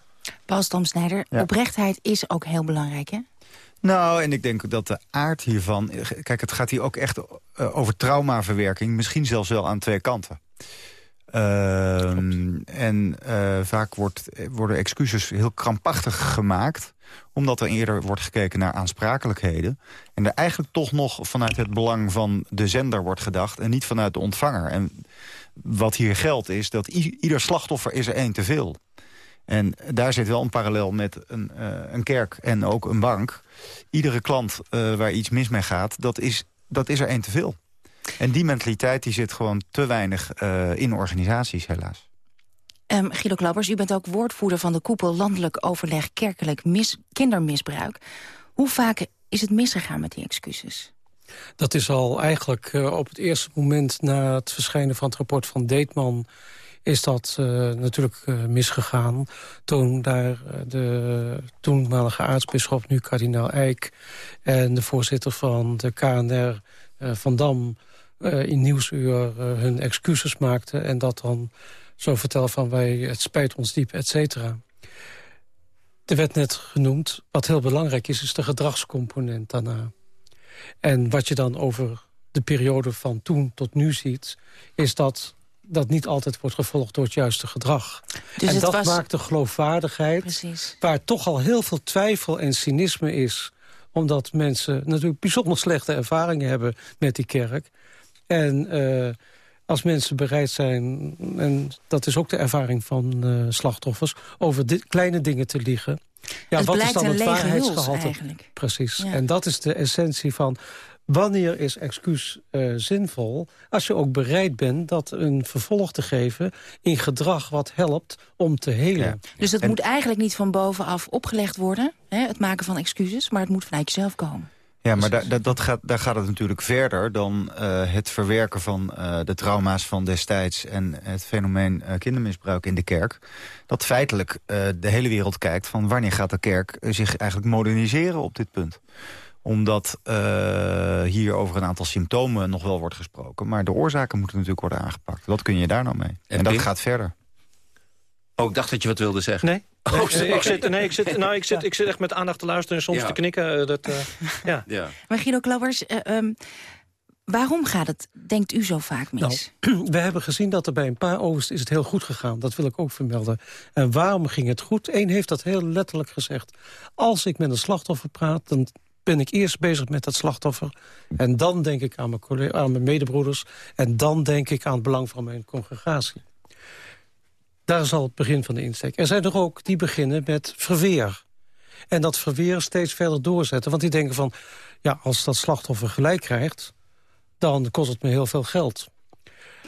Paul Stamsnijder, oprechtheid is ook heel belangrijk, hè? Nou, en ik denk dat de aard hiervan... Kijk, het gaat hier ook echt uh, over traumaverwerking. Misschien zelfs wel aan twee kanten. Ehm, en uh, vaak wordt, worden excuses heel krampachtig gemaakt omdat er eerder wordt gekeken naar aansprakelijkheden. En er eigenlijk toch nog vanuit het belang van de zender wordt gedacht... en niet vanuit de ontvanger. En wat hier geldt is dat ieder slachtoffer is er één te veel. En daar zit wel een parallel met een, uh, een kerk en ook een bank. Iedere klant uh, waar iets mis mee gaat, dat is, dat is er één te veel. En die mentaliteit die zit gewoon te weinig uh, in organisaties, helaas. Um, Guido Klappers, u bent ook woordvoerder van de koepel Landelijk Overleg Kerkelijk mis Kindermisbruik. Hoe vaak is het misgegaan met die excuses? Dat is al eigenlijk uh, op het eerste moment na het verschijnen van het rapport van Deetman is dat uh, natuurlijk uh, misgegaan. Toen daar de toenmalige aartsbisschop, nu kardinaal Eijk... en de voorzitter van de KNR, Van Dam... in Nieuwsuur hun excuses maakten en dat dan zo vertellen van wij, het spijt ons diep, et cetera. Er werd net genoemd, wat heel belangrijk is, is de gedragscomponent daarna. En wat je dan over de periode van toen tot nu ziet... is dat dat niet altijd wordt gevolgd door het juiste gedrag. Dus en dat was... maakt de geloofwaardigheid... Precies. waar toch al heel veel twijfel en cynisme is... omdat mensen natuurlijk bijzonder slechte ervaringen hebben met die kerk... En uh, als mensen bereid zijn, en dat is ook de ervaring van uh, slachtoffers... over dit, kleine dingen te liegen. Ja, het wat is dan het waarheidsgehalte? Precies. Ja. En dat is de essentie van... Wanneer is excuus uh, zinvol? Als je ook bereid bent dat een vervolg te geven... in gedrag wat helpt om te helen. Ja. Dus dat en... moet eigenlijk niet van bovenaf opgelegd worden... Hè, het maken van excuses, maar het moet vanuit jezelf komen. Ja, maar daar, dat gaat, daar gaat het natuurlijk verder dan uh, het verwerken van uh, de trauma's van destijds... en het fenomeen uh, kindermisbruik in de kerk. Dat feitelijk de hele wereld kijkt van wanneer gaat de kerk zich eigenlijk moderniseren op dit punt. Omdat hier over een aantal symptomen nog wel wordt gesproken. Maar de oorzaken moeten natuurlijk worden aangepakt. Wat kun je daar nou mee? En, en dat gaat verder. Oh, ik dacht dat je wat wilde zeggen. Nee. Oh, nee, ik zit, nee, ik zit, nou, ik, zit, ik zit echt met aandacht te luisteren en soms ja. te knikken. Uh, dat, uh, ja. ja. Maar Guido Klabbers, uh, um, waarom gaat het, denkt u, zo vaak mis? Nou, we hebben gezien dat er bij een paar overs is het heel goed gegaan. Dat wil ik ook vermelden. En waarom ging het goed? Eén heeft dat heel letterlijk gezegd. Als ik met een slachtoffer praat, dan ben ik eerst bezig met dat slachtoffer. En dan denk ik aan mijn, collega, aan mijn medebroeders. En dan denk ik aan het belang van mijn congregatie. Daar is al het begin van de insteek. Er zijn er ook die beginnen met verweer. En dat verweer steeds verder doorzetten. Want die denken van, ja, als dat slachtoffer gelijk krijgt... dan kost het me heel veel geld.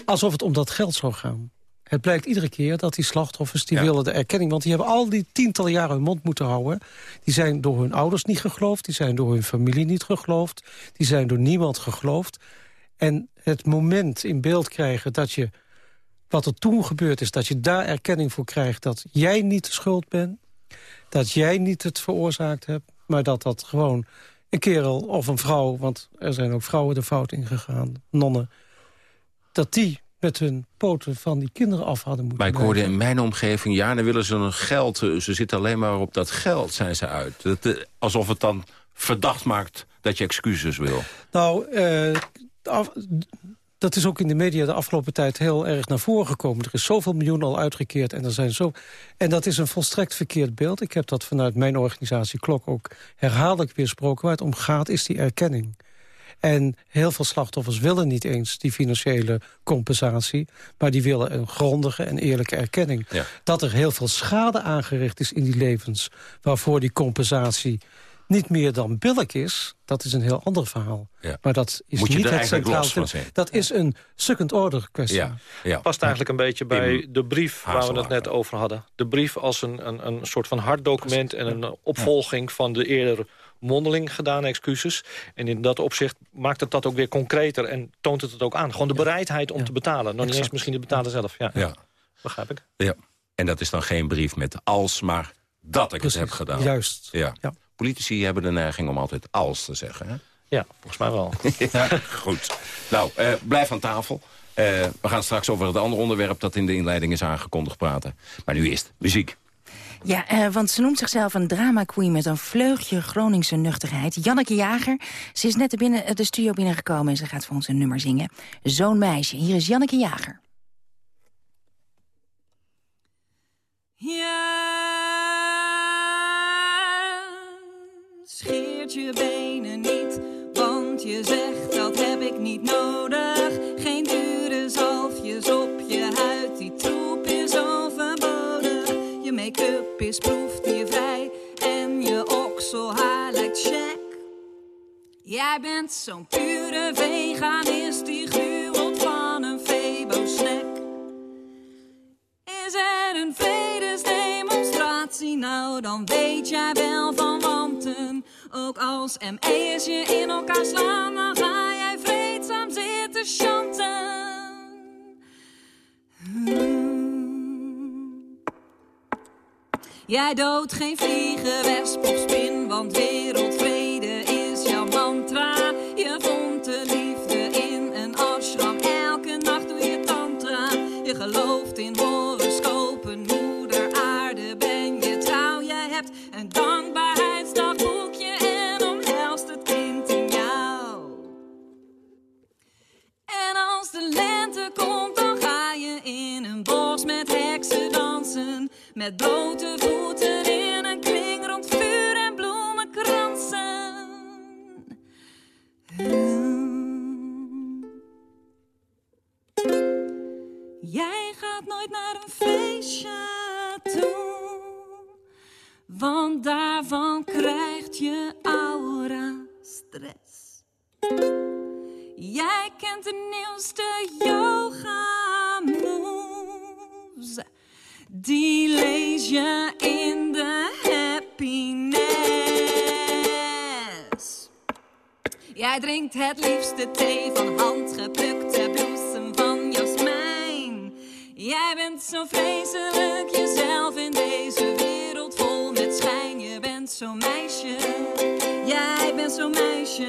Alsof het om dat geld zou gaan. Het blijkt iedere keer dat die slachtoffers, die willen de erkenning... want die hebben al die tientallen jaren hun mond moeten houden. Die zijn door hun ouders niet geloofd. Die zijn door hun familie niet geloofd. Die zijn door niemand geloofd. En het moment in beeld krijgen dat je wat er toen gebeurd is, dat je daar erkenning voor krijgt... dat jij niet de schuld bent, dat jij niet het veroorzaakt hebt... maar dat dat gewoon een kerel of een vrouw... want er zijn ook vrouwen de fout ingegaan, nonnen... dat die met hun poten van die kinderen af hadden moeten Maar ik hoorde in mijn omgeving, ja, dan willen ze een geld... ze zitten alleen maar op dat geld, zijn ze uit. Dat, eh, alsof het dan verdacht maakt dat je excuses wil. Nou, uh, dat is ook in de media de afgelopen tijd heel erg naar voren gekomen. Er is zoveel miljoenen al uitgekeerd en er zijn zo... En dat is een volstrekt verkeerd beeld. Ik heb dat vanuit mijn organisatie Klok ook herhaaldelijk weersproken. Waar het om gaat is die erkenning. En heel veel slachtoffers willen niet eens die financiële compensatie... maar die willen een grondige en eerlijke erkenning. Ja. Dat er heel veel schade aangericht is in die levens... waarvoor die compensatie niet meer dan billig is, dat is een heel ander verhaal. Ja. Maar dat is Moet je niet het centraal. Dat is een second order kwestie. Ja. Ja. Past eigenlijk een beetje bij de brief waar we het net over hadden. De brief als een, een, een soort van hard document en een opvolging van de eerder mondeling gedane excuses. En in dat opzicht maakt het dat ook weer concreter en toont het het ook aan. Gewoon de bereidheid om te betalen. Nog niet eens misschien de betaler zelf. Ja. ja. Begrijp ik. Ja. En dat is dan geen brief met als, maar dat ik het heb gedaan. Juist. Ja. ja. Politici hebben de neiging om altijd als te zeggen. Hè? Ja, volgens mij wel. ja, goed. Nou, uh, blijf aan tafel. Uh, we gaan straks over het andere onderwerp dat in de inleiding is aangekondigd praten. Maar nu eerst muziek. Ja, eh, want ze noemt zichzelf een drama queen met een vleugje Groningse nuchterheid. Janneke Jager, ze is net binnen, eh, de studio binnengekomen en ze gaat voor ons een nummer zingen. Zo'n meisje, hier is Janneke Jager. Ja, scheert je benen niet, want je zegt dat heb ik niet nodig. Is proefdiervrij en je okselhaar lijkt check. Jij bent zo'n pure veganist die gruwelt van een Febo-snack. Is er een vredesdemonstratie? Nou, dan weet jij wel van wanten. Ook als ME'ers je in elkaar slaan, dan ga jij vreedzaam zitten chanten. Jij doodt geen vliegen, wesp of spin, want wereldvrede is jouw mantra. Je vond de liefde in een ashram, elke nacht doe je tantra. Je gelooft in horoscopen, Met blote voeten in een kring rond vuur en bloemenkransen. Jij gaat nooit naar een feestje toe, want daarvan krijgt je aura stress. Jij kent de nieuwste yoga Die lees je in de happiness. Jij drinkt het liefste thee van handgeplukte bloesem van jasmijn. Jij bent zo vreselijk jezelf in deze wereld vol met schijn. Je bent zo'n meisje, jij bent zo'n meisje.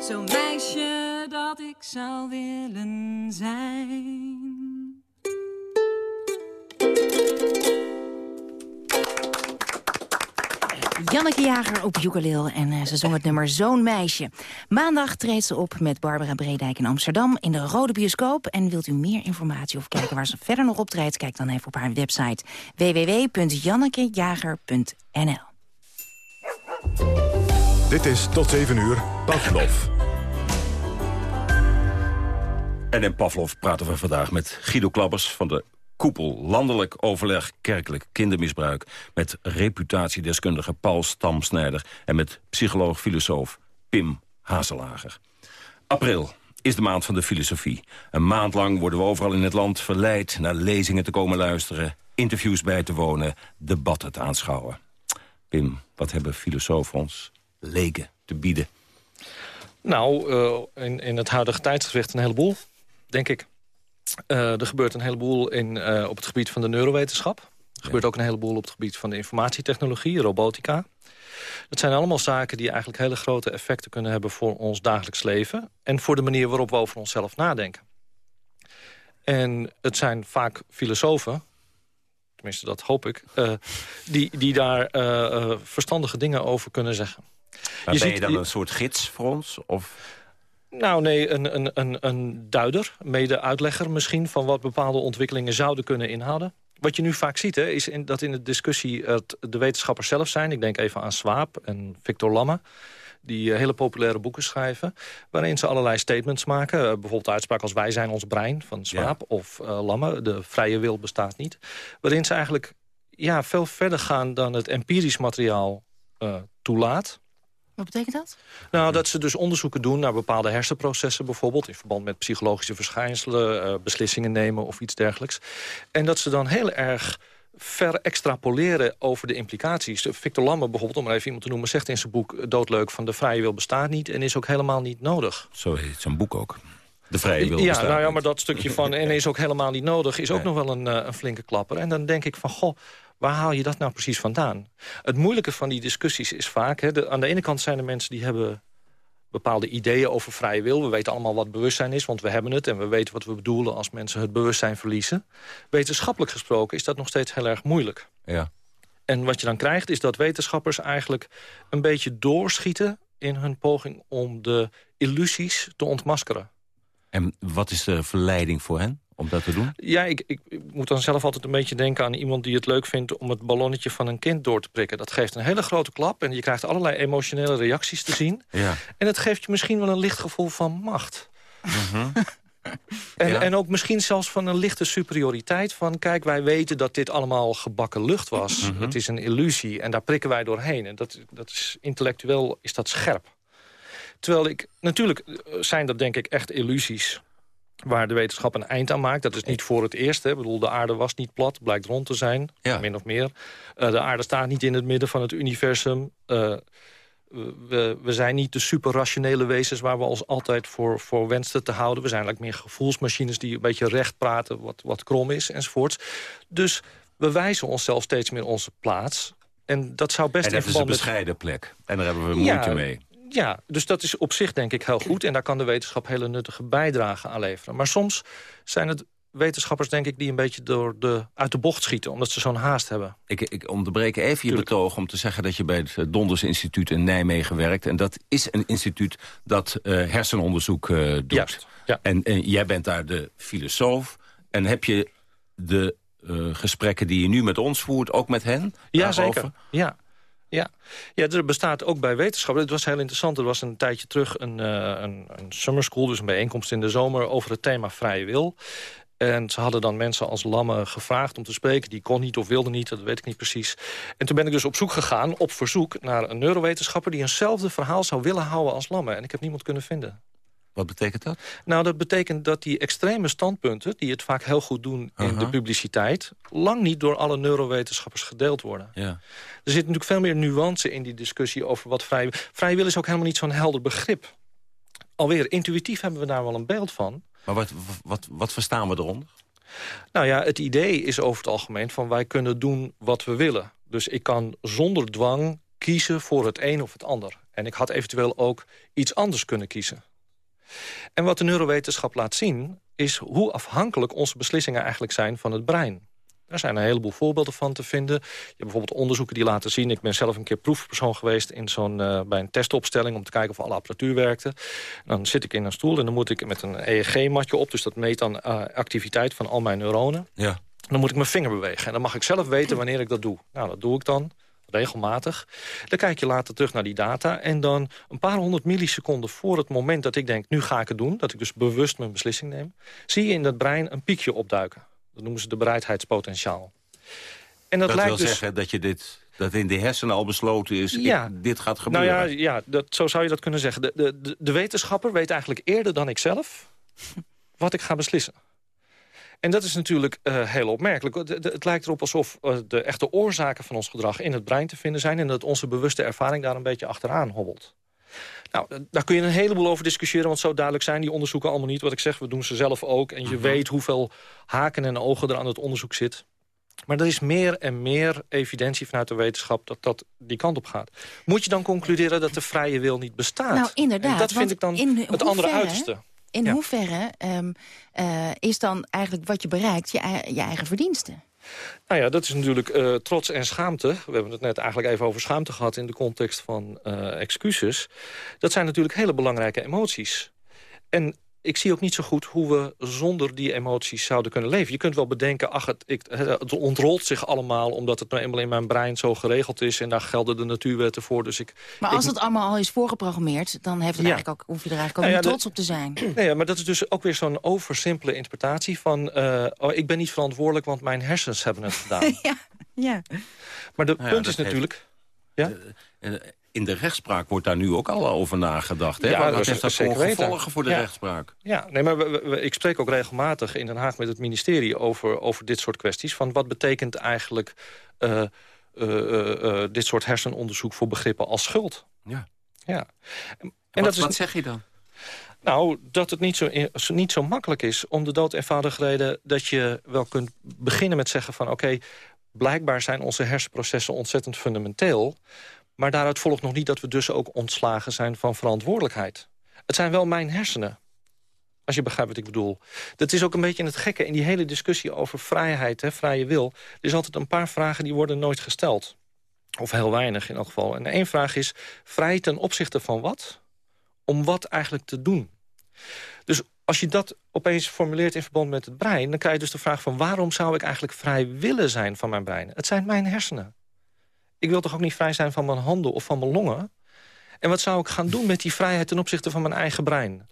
Zo'n meisje dat ik zou willen zijn. Janneke Jager op ukulele en eh, ze zong het nummer Zo'n Meisje. Maandag treedt ze op met Barbara Bredijk in Amsterdam in de Rode Bioscoop. En wilt u meer informatie of kijken waar ze verder nog optreedt... kijk dan even op haar website www.jannekejager.nl Dit is tot 7 uur Pavlov. En in Pavlov praten we vandaag met Guido Klabbers van de Koepel, landelijk overleg kerkelijk kindermisbruik... met reputatiedeskundige Paul Stamsnijder... en met psycholoog-filosoof Pim Hazelager. April is de maand van de filosofie. Een maand lang worden we overal in het land verleid... naar lezingen te komen luisteren, interviews bij te wonen... debatten te aanschouwen. Pim, wat hebben filosofen ons leken te bieden? Nou, uh, in, in het huidige tijdsgewicht een heleboel, denk ik. Uh, er gebeurt een heleboel in, uh, op het gebied van de neurowetenschap. Er ja. gebeurt ook een heleboel op het gebied van de informatietechnologie, robotica. Dat zijn allemaal zaken die eigenlijk hele grote effecten kunnen hebben... voor ons dagelijks leven en voor de manier waarop we over onszelf nadenken. En het zijn vaak filosofen, tenminste dat hoop ik... Uh, die, die daar verstandige dingen over kunnen zeggen. Maar je ben je dan een soort gids voor ons? Of... Nou nee, een, een, een, een duider, mede-uitlegger misschien... van wat bepaalde ontwikkelingen zouden kunnen inhouden. Wat je nu vaak ziet, hè, is in, dat in de discussie het de wetenschappers zelf zijn. Ik denk even aan Swaap en Victor Lamme die hele populaire boeken schrijven... waarin ze allerlei statements maken. Uh, bijvoorbeeld de uitspraak als wij zijn ons brein van Swaap ja. of uh, Lamme. De vrije wil bestaat niet. Waarin ze eigenlijk ja, veel verder gaan dan het empirisch materiaal uh, toelaat. Wat betekent dat? Nou, dat ze dus onderzoeken doen naar bepaalde hersenprocessen bijvoorbeeld... in verband met psychologische verschijnselen, uh, beslissingen nemen of iets dergelijks. En dat ze dan heel erg ver extrapoleren over de implicaties. Victor Lamme bijvoorbeeld, om maar even iemand te noemen... zegt in zijn boek doodleuk van de vrije wil bestaat niet... en is ook helemaal niet nodig. Zo heet zijn boek ook. De vrije wil ja, bestaat nou ja, maar dat stukje van en is ook helemaal niet nodig... is ook nog wel een, uh, een flinke klapper. En dan denk ik van, goh, Waar haal je dat nou precies vandaan? Het moeilijke van die discussies is vaak... Hè, de, aan de ene kant zijn er mensen die hebben bepaalde ideeën over vrije wil. We weten allemaal wat bewustzijn is, want we hebben het... en we weten wat we bedoelen als mensen het bewustzijn verliezen. Wetenschappelijk gesproken is dat nog steeds heel erg moeilijk. Ja. En wat je dan krijgt is dat wetenschappers eigenlijk een beetje doorschieten... in hun poging om de illusies te ontmaskeren. En wat is de verleiding voor hen om dat te doen? Ja, ik, ik, ik moet dan zelf altijd een beetje denken aan iemand die het leuk vindt... om het ballonnetje van een kind door te prikken. Dat geeft een hele grote klap en je krijgt allerlei emotionele reacties te zien. Ja. En het geeft je misschien wel een licht gevoel van macht. Mhm. En, Ja. en ook misschien zelfs van een lichte superioriteit. Van kijk, wij weten dat dit allemaal gebakken lucht was. Mhm. Het is een illusie en daar prikken wij doorheen. En dat, dat is intellectueel is dat scherp. Terwijl ik, natuurlijk eh, zijn dat denk ik echt illusies waar de wetenschap een eind aan maakt. Dat is niet voor het eerst. Hè. Ik bedoel, de aarde was niet plat, blijkt rond te zijn, min of meer. Eh, de aarde staat niet in het midden van het universum. Eh, we, we zijn niet de superrationele wezens waar we ons altijd voor, voor wensten te houden. We zijn eigenlijk meer gevoelsmachines die een beetje recht praten... wat, wat krom is enzovoorts. Dus we wijzen onszelf steeds meer onze plaats. En dat zou best En dat is een bescheiden plek. En daar hebben we moeite mee. Ja, dus dat is op zich denk ik heel goed. En daar kan de wetenschap hele nuttige bijdrage aan leveren. Maar soms zijn het wetenschappers, denk ik, die een beetje door de, uit de bocht schieten. Omdat ze zo'n haast hebben. Ik, ik onderbreek even je betoog om te zeggen dat je bij het eh, Donders Instituut in Nijmegen werkt. En dat is een instituut dat eh, hersenonderzoek eh, doet. Juist, ja. en, en jij bent daar de filosoof. En heb je de gesprekken die je nu met ons voert ook met hen? Ja, daarover? zeker. Ja. Ja. ja, er bestaat ook bij wetenschap. Het was heel interessant. Er was een tijdje terug een, eh, een, een summer school, dus een bijeenkomst in de zomer... over het thema vrije wil. En ze hadden dan mensen als Lamme gevraagd om te spreken. Die kon niet of wilde niet, dat weet ik niet precies. En toen ben ik dus op zoek gegaan, op verzoek... naar een neurowetenschapper die eenzelfde verhaal zou willen houden als Lamme. En ik heb niemand kunnen vinden. Wat betekent dat? Nou, dat betekent dat die extreme standpunten... die het vaak heel goed doen in de publiciteit... lang niet door alle neurowetenschappers gedeeld worden. Ja. Er zit natuurlijk veel meer nuance in die discussie over wat vrij... Vrij wil is ook helemaal niet zo'n helder begrip. Alweer, intuïtief hebben we daar wel een beeld van. Maar wat, wat, wat verstaan we eronder? Nou ja, het idee is over het algemeen van wij kunnen doen wat we willen. Dus ik kan zonder dwang kiezen voor het een of het ander. En ik had eventueel ook iets anders kunnen kiezen. En wat de neurowetenschap laat zien... is hoe afhankelijk onze beslissingen eigenlijk zijn van het brein. Daar zijn een heleboel voorbeelden van te vinden. Je hebt bijvoorbeeld onderzoeken die laten zien... ik ben zelf een keer proefpersoon geweest in zo'n, eh, bij een testopstelling... om te kijken of alle apparatuur werkte. Dan zit ik in een stoel en dan moet ik met een EEG-matje op... dus dat meet dan eh, activiteit van al mijn neuronen. Ja. Dan moet ik mijn vinger bewegen. En dan mag ik zelf weten wanneer ik dat doe. Nou, dat doe ik dan regelmatig. Dan kijk je later terug naar die data. En dan een paar honderd milliseconden voor het moment dat ik denk... nu ga ik het doen, dat ik dus bewust mijn beslissing neem... zie je in dat brein een piekje opduiken. Dat noemen ze de bereidheidspotentiaal. En dat, Dat, lijkt wil dus... zeggen dat, je dit, dat in de hersenen al besloten is... Ja. ik- dit gaat Nou gebeuren. ja, ja dat, zo zou je dat kunnen zeggen. De, de, de, de wetenschapper weet eigenlijk eerder dan ik zelf... wat ik ga beslissen. En dat is natuurlijk eh, heel opmerkelijk. De- de- het lijkt erop alsof eh, de echte oorzaken van ons gedrag in het brein te vinden zijn... en dat onze bewuste ervaring daar een beetje achteraan hobbelt. Nou, eh, daar kun je een heleboel over discussiëren... want zo duidelijk zijn die onderzoeken allemaal niet. Wat ik zeg, we doen ze zelf ook. En je weet hoeveel haken en ogen er aan het onderzoek zit. Maar er is meer en meer evidentie vanuit de wetenschap... dat dat die kant op gaat. Moet je dan concluderen dat de vrije wil niet bestaat? Nou, inderdaad. En dat vind ik dan in het andere uiterste. In Ja. hoeverre ehm, eh, is dan eigenlijk wat je bereikt je, je eigen verdienste? Nou ja, dat is natuurlijk eh, trots en schaamte. We hebben het net eigenlijk even over schaamte gehad... in de context van eh, excuses. Dat zijn natuurlijk hele belangrijke emoties. En ik zie ook niet zo goed hoe we zonder die emoties zouden kunnen leven. Je kunt wel bedenken, ach, het, ik, het ontrolt zich allemaal... omdat het nou eenmaal in mijn brein zo geregeld is... en daar gelden de natuurwetten voor. Dus ik, Maar ik- als het allemaal al is voorgeprogrammeerd... dan heeft het Ja. eigenlijk ook, hoef je er eigenlijk ook Nou ja, niet trots op te zijn. Nee, ja, maar dat is dus ook weer zo'n oversimpele interpretatie van... eh, oh, ik ben niet verantwoordelijk, want mijn hersens hebben het gedaan. ja, ja. Maar de Nou ja, punt is natuurlijk... Ja? In de rechtspraak wordt daar nu ook al over nagedacht. Hè? Ja, Wat dat is heeft dat zeker voor weten. gevolgen voor de Ja. rechtspraak? Ja, nee, maar we- we- ik spreek ook regelmatig in Den Haag met het ministerie over, over dit soort kwesties. Van wat betekent eigenlijk eh, eh, eh, dit soort hersenonderzoek voor begrippen als schuld? Ja. Ja. En, wat, dat is, wat zeg je dan? Nou, dat het niet zo, niet zo makkelijk is om de dood eenvoudige reden... dat je wel kunt beginnen met zeggen van... oké, blijkbaar zijn onze hersenprocessen ontzettend fundamenteel... maar daaruit volgt nog niet dat we dus ook ontslagen zijn van verantwoordelijkheid. Het zijn wel mijn hersenen. Als je begrijpt wat ik bedoel. Dat is ook een beetje het gekke in die hele discussie over vrijheid, hè, vrije wil. Er is altijd een paar vragen die worden nooit gesteld. Of heel weinig in elk geval. En één vraag is, vrij ten opzichte van wat? Om wat eigenlijk te doen? Dus als je dat opeens formuleert in verband met het brein... dan krijg je dus de vraag van waarom zou ik eigenlijk vrij willen zijn van mijn brein? Het zijn mijn hersenen. Ik wil toch ook niet vrij zijn van mijn handen of van mijn longen? En wat zou ik gaan doen met die vrijheid ten opzichte van mijn eigen brein?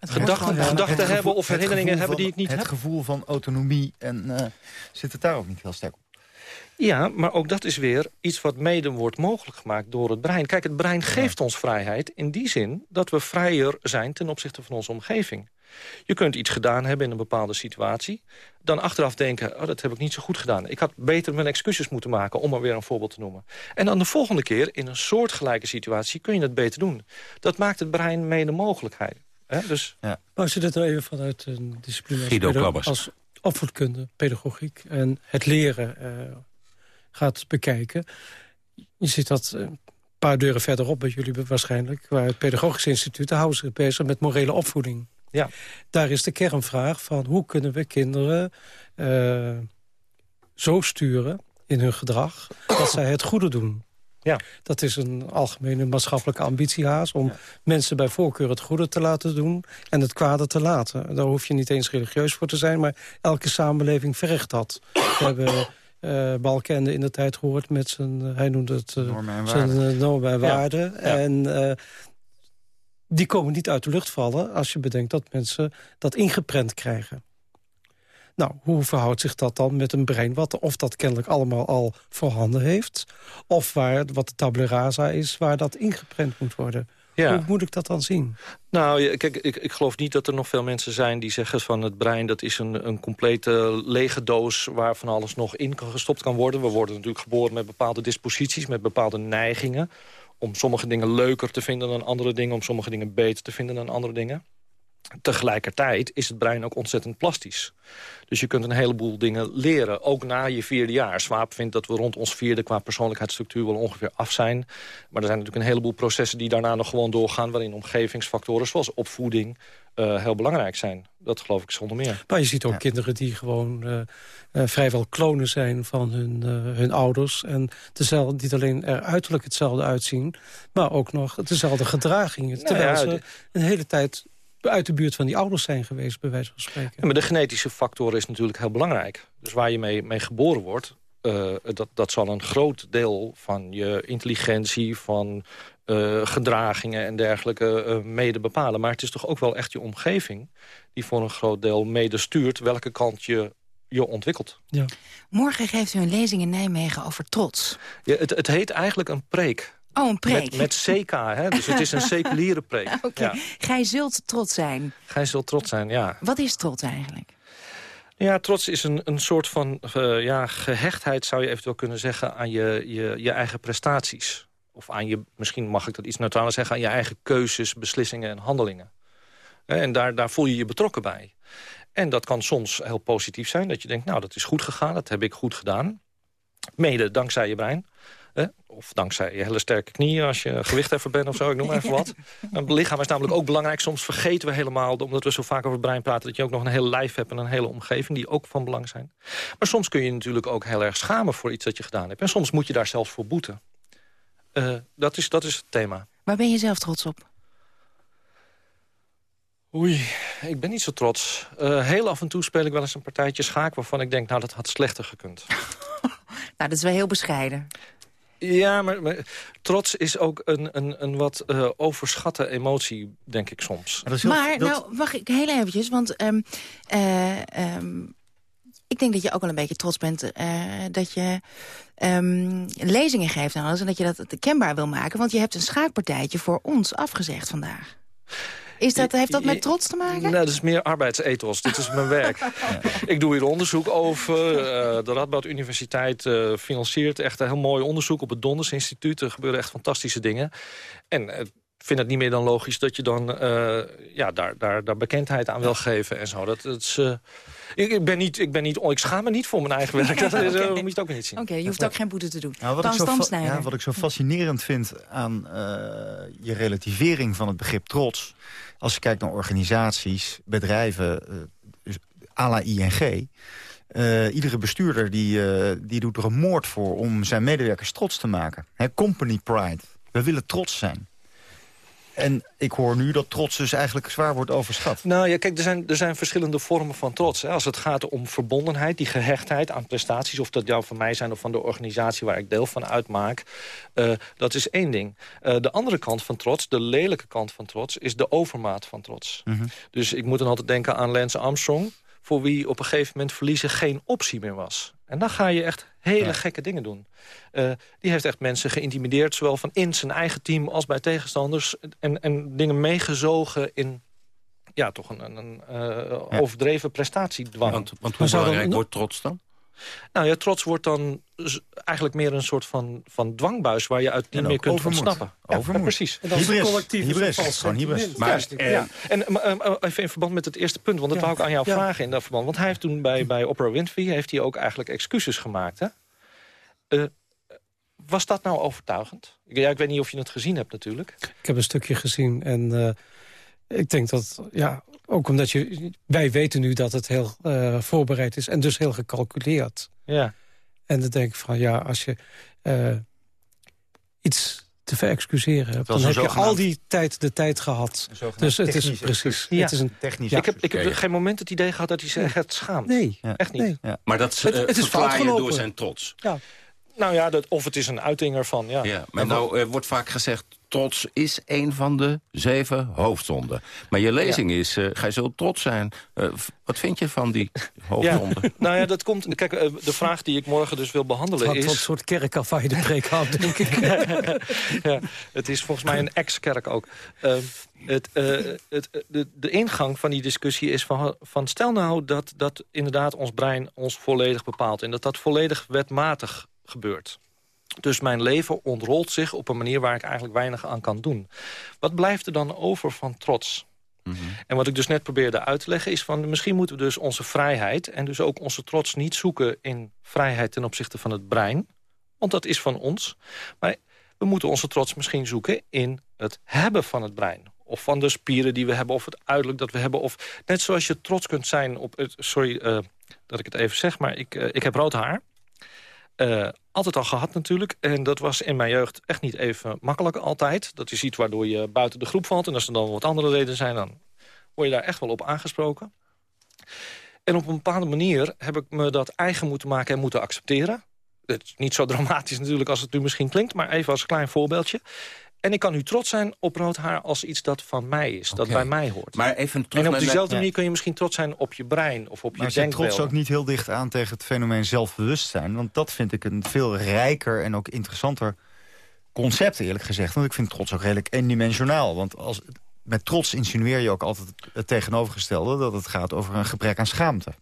Gedachten, Ja, gedachten het hebben gevoel- of het herinneringen hebben die ik niet het heb? gevoel van autonomie en eh, zit het daar ook niet heel sterk op. Ja, maar ook dat is weer iets wat mede wordt mogelijk gemaakt door het brein. Kijk, het brein geeft ons vrijheid in die zin dat we vrijer zijn ten opzichte van onze omgeving. Je kunt iets gedaan hebben in een bepaalde situatie. Dan achteraf denken, oh, dat heb ik niet zo goed gedaan. Ik had beter mijn excuses moeten maken, om maar weer een voorbeeld te noemen. En dan de volgende keer, in een soortgelijke situatie, kun je het beter doen. Dat maakt het brein mede mogelijkheid. Hè? Dus... Maar als je dit nou even vanuit een discipline als, als opvoedkunde, pedagogiek en het leren eh, gaat bekijken. Je ziet dat eh, een paar deuren verderop bij jullie waarschijnlijk... waar het Pedagogisch Instituut, daar houden zich bezig met morele opvoeding. Ja. Daar is de kernvraag van hoe kunnen we kinderen eh, zo sturen in hun gedrag... dat zij het goede doen. Ja. Dat is een algemene maatschappelijke ambitiehaas... om mensen bij voorkeur het goede te laten doen en het kwade te laten. Daar hoef je niet eens religieus voor te zijn, maar elke samenleving verricht dat. We hebben eh Balkende in de tijd gehoord met zijn, eh, hij noemde het... Normen en zijn waarden. eh, normen en waarden. Ja. En die komen niet uit de lucht vallen als je bedenkt dat mensen dat ingeprent krijgen. Nou, hoe verhoudt zich dat dan met een brein wat of dat kennelijk allemaal al voorhanden heeft... of waar, wat de tabula rasa is, waar dat ingeprent moet worden? Ja. Hoe moet ik dat dan zien? Nou, kijk, ik, ik geloof niet dat er nog veel mensen zijn die zeggen van het brein... dat is een, een complete lege doos waar van alles nog in kan gestopt kan worden. We worden natuurlijk geboren met bepaalde disposities, met bepaalde neigingen... om sommige dingen leuker te vinden dan andere dingen... om sommige dingen beter te vinden dan andere dingen. Tegelijkertijd is het brein ook ontzettend plastisch. Dus je kunt een heleboel dingen leren, ook na je vierde jaar. Swaap vindt dat we rond ons vierde qua persoonlijkheidsstructuur wel ongeveer af zijn. Maar er zijn natuurlijk een heleboel processen die daarna nog gewoon doorgaan... waarin omgevingsfactoren zoals opvoeding eh, heel belangrijk zijn. Dat geloof ik zonder meer. Maar je ziet ook kinderen die gewoon eh, eh, vrijwel klonen zijn van hun, eh, hun ouders. En dezelfde, niet alleen er uiterlijk hetzelfde uitzien... maar ook nog dezelfde gedragingen. terwijl ja, ze de- een hele tijd uit de buurt van die ouders zijn geweest, bij wijze van spreken. Ja, maar de genetische factor is natuurlijk heel belangrijk. Dus waar je mee, mee geboren wordt, eh, dat, dat zal een groot deel van je intelligentie... van eh, gedragingen en dergelijke eh, mede bepalen. Maar het is toch ook wel echt je omgeving... die voor een groot deel mede stuurt welke kant je je ontwikkelt. Ja. Morgen geeft u een lezing in Nijmegen over trots. Ja, het, het heet eigenlijk een preek. Oh, een preek. Met, met CK, hè? dus het is een seculiere preek. Oké, Ja. gij zult trots zijn. Gij zult trots zijn, ja. Wat is trots eigenlijk? Ja, trots is een, een soort van eh, ja, gehechtheid, zou je eventueel kunnen zeggen... aan je, je, je eigen prestaties. Of aan je, misschien mag ik dat iets neutraler zeggen... aan je eigen keuzes, beslissingen en handelingen. En daar, daar voel je je betrokken bij. En dat kan soms heel positief zijn. Dat je denkt, nou, dat is goed gegaan, dat heb ik goed gedaan. Mede dankzij je brein. Of dankzij je hele sterke knieën als je gewichtheffer bent of zo, ik noem maar even wat. Een lichaam is namelijk ook belangrijk. Soms vergeten we helemaal, omdat we zo vaak over het brein praten... dat je ook nog een heel lijf hebt en een hele omgeving die ook van belang zijn. Maar soms kun je natuurlijk ook heel erg schamen voor iets dat je gedaan hebt. En soms moet je daar zelfs voor boeten. Eh, dat, is, dat is het thema. Waar ben je zelf trots op? Oei, ik ben niet zo trots. Eh, heel af en toe speel ik wel eens een partijtje schaak... waarvan ik denk, nou, dat had slechter gekund. Nou, dat is wel heel bescheiden. Ja, maar, maar trots is ook een, een, een wat eh, overschatte emotie, denk ik soms. Maar, nou, wacht ik heel eventjes, want ehm, eh, ehm, ik denk dat je ook wel een beetje trots bent eh, dat je ehm, lezingen geeft en alles. En dat je dat kenbaar wil maken, want je hebt een schaakpartijtje voor ons afgezegd vandaag. Is dat, heeft dat met trots te maken? Nou, dat is meer arbeidsethos. Dit is mijn werk. Ik doe hier onderzoek over. Eh, de Radboud Universiteit eh, financiert echt een heel mooi onderzoek... op het Donders Instituut. Er gebeuren echt fantastische dingen. En eh, ik vind het niet meer dan logisch dat je dan eh, ja, daar, daar, daar bekendheid aan wil geven. En zo. Dat, dat is, eh, ik, ik, ben niet, ik, ben niet, ik schaam me niet voor mijn eigen werk. Dat is, eh, Oké. moet je het ook niet zien. Oké, je hoeft ook geen boete te doen. Nou, wat, ik zo ja, wat ik zo fascinerend vind aan eh, je relativering van het begrip trots... als je kijkt naar organisaties, bedrijven, eh, dus à la ING... eh, iedere bestuurder die, eh, die doet er een moord voor om zijn medewerkers trots te maken. Hè, company pride. We willen trots zijn. En ik hoor nu dat trots dus eigenlijk zwaar wordt overschat. Nou ja, kijk, er zijn, er zijn verschillende vormen van trots. Hè. Als het gaat om verbondenheid, die gehechtheid aan prestaties... of dat jou van mij zijn of van de organisatie waar ik deel van uitmaak... Uh, dat is één ding. Uh, de andere kant van trots, de lelijke kant van trots... is de overmaat van trots. Mm -hmm. Dus ik moet dan altijd denken aan Lance Armstrong voor wie op een gegeven moment verliezen geen optie meer was. En dan ga je echt hele ja. gekke dingen doen. Uh, die heeft echt mensen geïntimideerd, zowel van in zijn eigen team als bij tegenstanders. En, en dingen meegezogen in ja, toch een, een, een uh, ja. overdreven prestatiedwang. Want, want hoe belangrijk wordt trots dan? Nou ja, trots wordt dan eigenlijk meer een soort van, van dwangbuis... waar je uit niet meer kunt overmoed. ontsnappen. Overmoed. Ja, precies. En dat is een collectief Hybris. Gewoon hybris. Maar, eh, ja. En uh, even in verband met het eerste punt, want dat ja. wou ik aan jou ja. vragen in dat verband. Want hij heeft toen bij, bij Oprah Winfrey heeft hij ook eigenlijk excuses gemaakt. Hè? Uh, was dat nou overtuigend? Ja, ik weet niet of je het gezien hebt natuurlijk. Ik heb een stukje gezien en uh, ik denk dat... ja, ook omdat je, wij weten nu dat het heel uh, voorbereid is en dus heel gecalculeerd. Ja. En dan denk ik van ja, als je uh, iets te verexcuseren hebt... dan heb je al die tijd de tijd gehad. Dus het is precies. Ja. Het is een technisch. Ja. Ik heb, ik heb geen moment het idee gehad dat hij zich echt schaamt. Nee. Ja. Echt niet. Nee. Ja. Maar dat het, het is fout je door zijn trots. Ja. Nou ja, dat, of het is een uiting ervan. Ja. Ja, maar nou uh, wordt vaak gezegd... trots is een van de zeven hoofdzonden. Maar je lezing ja. is, uh, gij zult trots zijn. Uh, wat vind je van die hoofdzonden? Ja. nou ja, dat komt... Kijk, de vraag die ik morgen dus wil behandelen wat, is... Wat soort kerk af waar je de preek houdt, denk ik. ja, het is volgens mij een ex-kerk ook. Ehm, het, het, de, de ingang van die discussie is van, van... stel nou dat, dat inderdaad ons brein ons volledig bepaalt... en dat dat volledig wetmatig gebeurt. Dus mijn leven ontrolt zich op een manier waar ik eigenlijk weinig aan kan doen. Wat blijft er dan over van trots? Mm -hmm. En wat ik dus net probeerde uit te leggen is van... misschien moeten we dus onze vrijheid en dus ook onze trots niet zoeken... in vrijheid ten opzichte van het brein. Want dat is van ons. Maar we moeten onze trots misschien zoeken in het hebben van het brein. Of van de spieren die we hebben, of het uiterlijk dat we hebben. Of net zoals je trots kunt zijn op... Het, sorry uh, dat ik het even zeg, maar ik, uh, ik heb rood haar... Uh, altijd al gehad natuurlijk. En dat was in mijn jeugd echt niet even makkelijk altijd. Dat is iets waardoor je buiten de groep valt. En als er dan wat andere redenen zijn, dan word je daar echt wel op aangesproken. En op een bepaalde manier heb ik me dat eigen moeten maken en moeten accepteren. Het is niet zo dramatisch natuurlijk als het nu misschien klinkt... maar even als klein voorbeeldje. En ik kan nu trots zijn op rood haar als iets dat van mij is. Dat bij mij hoort. Maar even terug en op diezelfde manier kun je misschien trots zijn op je brein of op je maar denkbeelden. trots ook niet heel dicht aan tegen het fenomeen zelfbewustzijn. Want dat vind ik een veel rijker en ook interessanter concept eerlijk gezegd. Want ik vind trots ook redelijk eendimensionaal. Want als, met trots insinueer je ook altijd het tegenovergestelde... dat het gaat over een gebrek aan schaamte.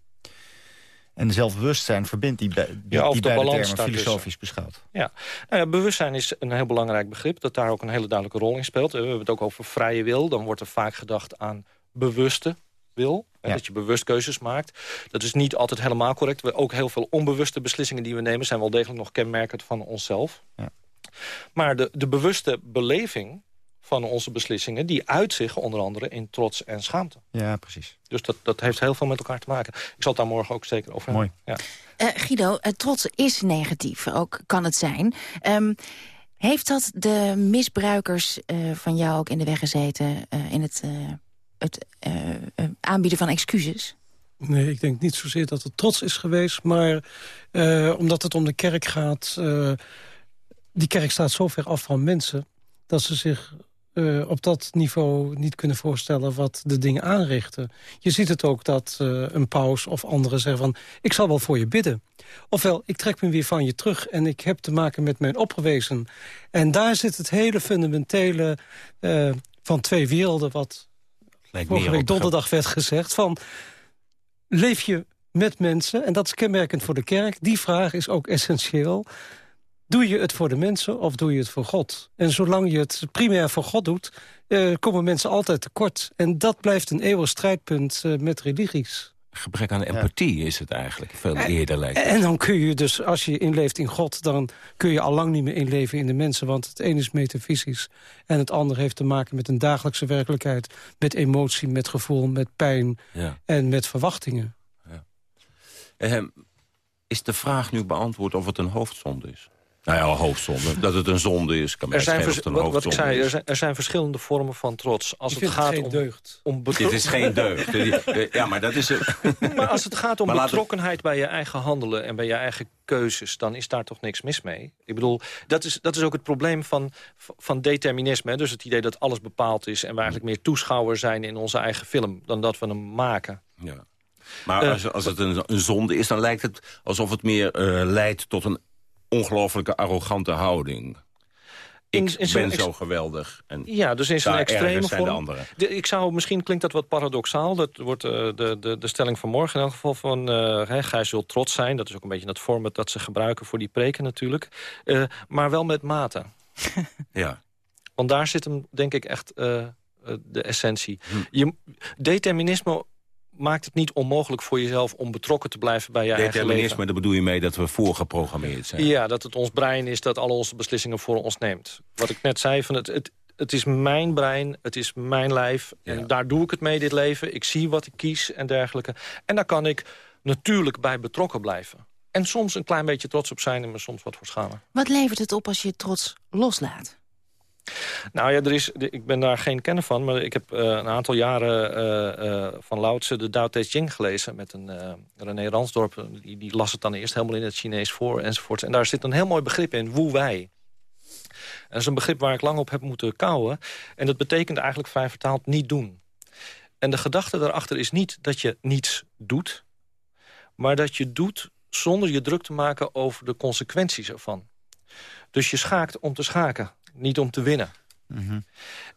En zelfbewustzijn verbindt die, be die, ja, die beide termen filosofisch beschouwd. Ja. Nou ja, bewustzijn is een heel belangrijk begrip... dat daar ook een hele duidelijke rol in speelt. We hebben het ook over vrije wil. Dan wordt er vaak gedacht aan bewuste wil. Ja. Dat je bewust keuzes maakt. Dat is niet altijd helemaal correct. We, ook heel veel onbewuste beslissingen die we nemen... zijn wel degelijk nog kenmerkend van onszelf. Ja. Maar de, de bewuste beleving van onze beslissingen... die uit zich onder andere in trots en schaamte. Ja, precies. Dus dat, dat heeft heel veel met elkaar te maken. Ik zal het daar morgen ook zeker over Mooi. hebben. Ja. Uh, Guido, uh, trots is negatief, ook kan het zijn. Um, heeft dat de misbruikers uh, van jou ook in de weg gezeten... in het, het aanbieden van excuses? Nee, ik denk niet zozeer dat het trots is geweest... maar omdat het om de kerk gaat... die kerk staat zo ver af van mensen dat ze zich uh, op dat niveau niet kunnen voorstellen wat de dingen aanrichten. Je ziet het ook dat uh, een paus of anderen zeggen van... ik zal wel voor je bidden. Ofwel, ik trek me weer van je terug en ik heb te maken met mijn opgewezen. En daar zit het hele fundamentele uh, van twee werelden... wat Lijkt vorige week donderdag werd gezegd... van leef je met mensen, en dat is kenmerkend voor de kerk... die vraag is ook essentieel... Doe je het voor de mensen of doe je het voor God? En zolang je het primair voor God doet, uh, komen mensen altijd tekort. En dat blijft een eeuwig strijdpunt uh, met religies. Gebrek aan empathie ja. is het eigenlijk, veel en, eerder lijkt En dan kun je dus, als je inleeft in God... dan kun je al lang niet meer inleven in de mensen. Want het een is metafysisch en het ander heeft te maken met een dagelijkse werkelijkheid. Met emotie, met gevoel, met pijn ja. en met verwachtingen. Ja. Uh, is de vraag nu beantwoord of het een hoofdzonde is? Nou ja, hoofdzonde. Dat het een zonde is, kan Er zijn, schelen vers- of het een wat, wat ik hoofdzonde zei, er zijn, er zijn verschillende vormen van trots. Als Ik het vind het gaat geen om, deugd. om Dit is geen deugd. Eh, Ja, maar dat is... Maar als het gaat om Maar betrokkenheid bij je eigen handelen... en bij je eigen keuzes, dan is daar toch niks mis mee. Ik bedoel, dat is, dat is ook het probleem van, van determinisme. hè. Dus het idee dat alles bepaald is... en we eigenlijk meer toeschouwer zijn in onze eigen film... dan dat we hem maken. Ja. Maar Eh, als, als het een, een zonde is, dan lijkt het alsof het meer eh, leidt tot een ongelooflijke arrogante houding. Ik In- in zo'n ben zo geweldig. En Ja, dus in zijn extreme de vorm. De- ik zou, misschien klinkt dat wat paradoxaal. Dat wordt eh, de, de, de stelling van morgen in elk geval van... eh hè, gij zult trots zijn. Dat is ook een beetje het format dat ze gebruiken voor die preken natuurlijk. Eh, maar wel met mate. Ja. Want daar zit hem, denk ik, echt eh, eh, de essentie. Hm. Je, determinisme maakt het niet onmogelijk voor jezelf... om betrokken te blijven bij je eigen leven. Determinisme, daar bedoel je mee dat we voorgeprogrammeerd zijn. Ja, dat het ons brein is dat alle onze beslissingen voor ons neemt. Wat ik net zei, van het, het, het is mijn brein, het is mijn lijf. En daar doe ik het mee, dit leven. Ik zie wat ik kies en dergelijke. En daar kan ik natuurlijk bij betrokken blijven. En soms een klein beetje trots op zijn en me soms wat voor schamen. Wat levert het op als je trots loslaat? Nou ja, er is, ik ben daar geen kenner van, maar ik heb eh, een aantal jaren eh, eh, van Lao Tse de Tao Te Ching gelezen met een René Ransdorp. Die, die las het dan eerst helemaal in het Chinees voor enzovoort. En daar zit een heel mooi begrip in, woe wij. En dat is een begrip waar ik lang op heb moeten kouwen. En dat betekent eigenlijk vrij vertaald niet doen. En de gedachte daarachter is niet dat je niets doet... maar dat je doet zonder je druk te maken over de consequenties ervan. Dus je schaakt om te schaken, niet om te winnen.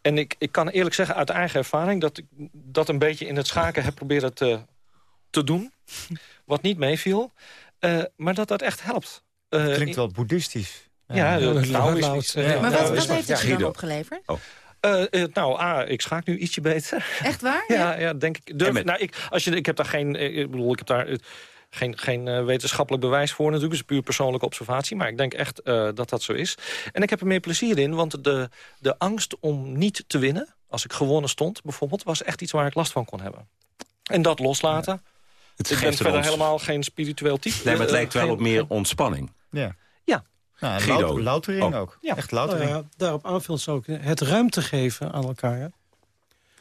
En ik, ik kan eerlijk zeggen uit eigen ervaring... dat ik dat een beetje in het schaken heb proberen te, te doen. Wat niet meeviel. eh, maar dat dat echt helpt. Eh, Klinkt wel boeddhistisch. Ja, Ja. dat nou is Laat- niet... Ja. Maar wat, wat heeft het je dan opgeleverd? Eh, eh, nou, A, ik schaak nu ietsje beter. Echt waar? Ja, ja denk ik. Durf, nou, ik, als je, ik heb daar geen, ik bedoel, ik heb daar geen, geen eh, wetenschappelijk bewijs voor natuurlijk. Het is puur persoonlijke observatie. Maar ik denk echt eh, dat dat zo is. En ik heb er meer plezier in, want de, de angst om niet te winnen... als ik gewonnen stond bijvoorbeeld, was echt iets waar ik last van kon hebben. En dat loslaten. Het ik ben er verder ons- helemaal geen spiritueel type. Nee, maar het Eh, lijkt wel geen- op meer ontspanning. Ja. Ja. Nou, Guido. loutering Oh. ook. Ja. Echt loutering. Nou ja, daarop aanvullend zou ik het ruimte geven aan elkaar.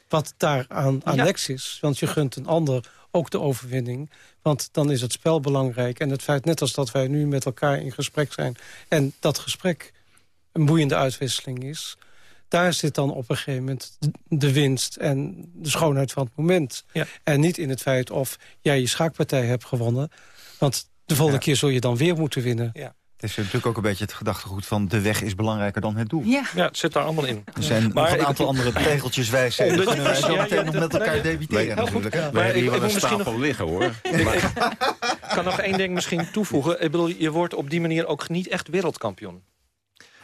Wat daar aan Ja. annex is. Want je gunt een ander ook de overwinning. Want dan is het spel belangrijk. En het feit, net als dat wij nu met elkaar in gesprek zijn... en dat gesprek een boeiende uitwisseling is... daar zit dan op een gegeven moment de winst en de schoonheid van het moment. Ja. En niet in het feit of jij je schaakpartij hebt gewonnen. Want de volgende keer zul je dan weer moeten winnen. Ja. Het is natuurlijk ook een beetje het gedachtegoed van... de weg is belangrijker dan het doel. Ja. Ja, het zit daar allemaal in. Er zijn Maar nog een ik- aantal andere tegeltjes wijzen. Dat je- kunnen wij zo meteen ja, nog met elkaar nee, debiteren goed. natuurlijk. We hebben hier wel een stapel liggen, hoor. Ik kan nog één ding misschien toevoegen. Ik bedoel, je wordt op die manier ook niet echt wereldkampioen.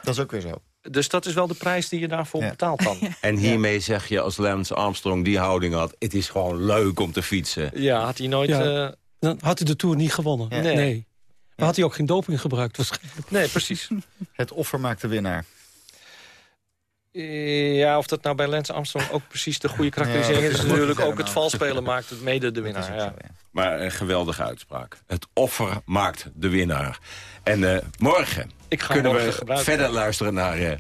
Dat is ook weer zo. Dus dat is wel de prijs die je daarvoor Ja. betaalt dan. En hiermee zeg je, als Lance Armstrong die houding had... het is gewoon leuk om te fietsen. Ja, had hij nooit... Ja. eh, Dan had hij de Tour niet gewonnen. Ja. Nee. Nee. Maar had hij ook geen doping gebruikt waarschijnlijk. nee, precies. Het offer maakt de winnaar. Eh, Ja, of dat nou bij Lance Armstrong ook precies de goede karakterisering Ja, is... is natuurlijk ook het valspelen maakt het mede de winnaar. Ja. Maar een geweldige uitspraak. Het offer maakt de winnaar. En eh, morgen Ik ga kunnen morgen we verder luisteren naar eh,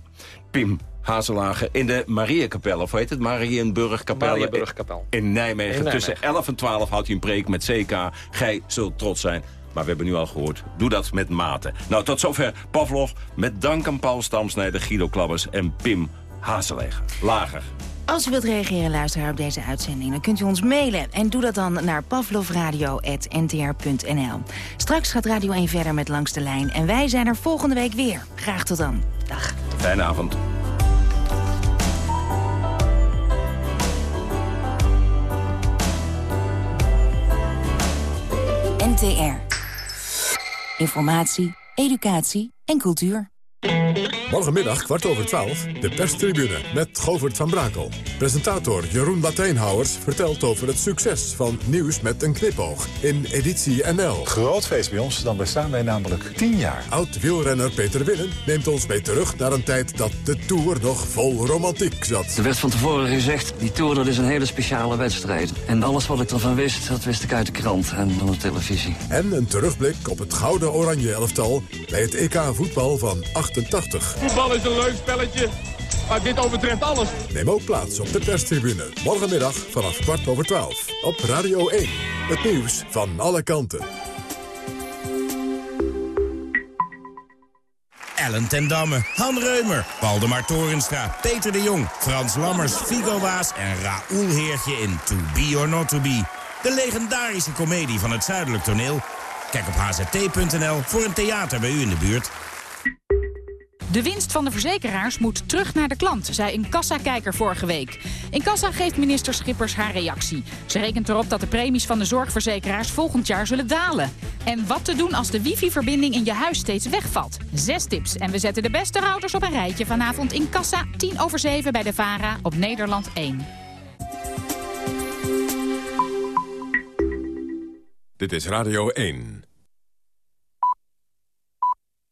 Pim Hazelager... in de Mariakapel, of heet het? Marienburgkapel. Marienburgkapel. In Nijmegen. In Nijmegen. Tussen 11 en 12 houdt hij een preek met CK. Gij zult trots zijn. Maar we hebben nu al gehoord, doe dat met mate. Nou, tot zover Pavlov. Met dank aan Paul Stamsnijder, Guido Klabbers en Pim Hazelager. Lager. Als u wilt reageren, luisteraar, op deze uitzending... dan kunt u ons mailen en doe dat dan naar pavlovradio.ntr.nl. Straks gaat Radio 1 verder met Langs de Lijn... en wij zijn er volgende week weer. Graag tot dan. Dag. Fijne avond. NTR. Informatie, educatie en cultuur. Morgenmiddag kwart over twaalf, de perstribune met Govert van Brakel. Presentator Jeroen Latijnhouwers vertelt over het succes van Nieuws met een knipoog in editie NL. Groot feest bij ons, dan bestaan wij namelijk 10 jaar. Oud-wielrenner Peter Winnen neemt ons mee terug naar een tijd dat de Tour nog vol romantiek zat. Er werd van tevoren gezegd, die Tour dat is een hele speciale wedstrijd. En alles wat ik ervan wist, dat wist ik uit de krant en van de televisie. En een terugblik op het gouden oranje elftal bij het EK voetbal van 88. Voetbal is een leuk spelletje, maar dit overtreft alles. Neem ook plaats op de perstribune. Morgenmiddag vanaf kwart over twaalf. Op Radio 1. Het nieuws van alle kanten. Ellen ten Damme, Han Reumer, Waldemar Torenstra, Peter de Jong... Frans Lammers, Figo Waas en Raoul Heertje in To Be or Not To Be. De legendarische komedie van het Zuidelijk Toneel. Kijk op hzt.nl voor een theater bij u in de buurt. De winst van de verzekeraars moet terug naar de klant, zei een kassakijker vorige week. In kassa geeft minister Schippers haar reactie. Ze rekent erop dat de premies van de zorgverzekeraars volgend jaar zullen dalen. En wat te doen als de wifi-verbinding in je huis steeds wegvalt. Zes tips en we zetten de beste routers op een rijtje vanavond in kassa 10 over 7 bij de VARA op Nederland 1. Dit is Radio 1.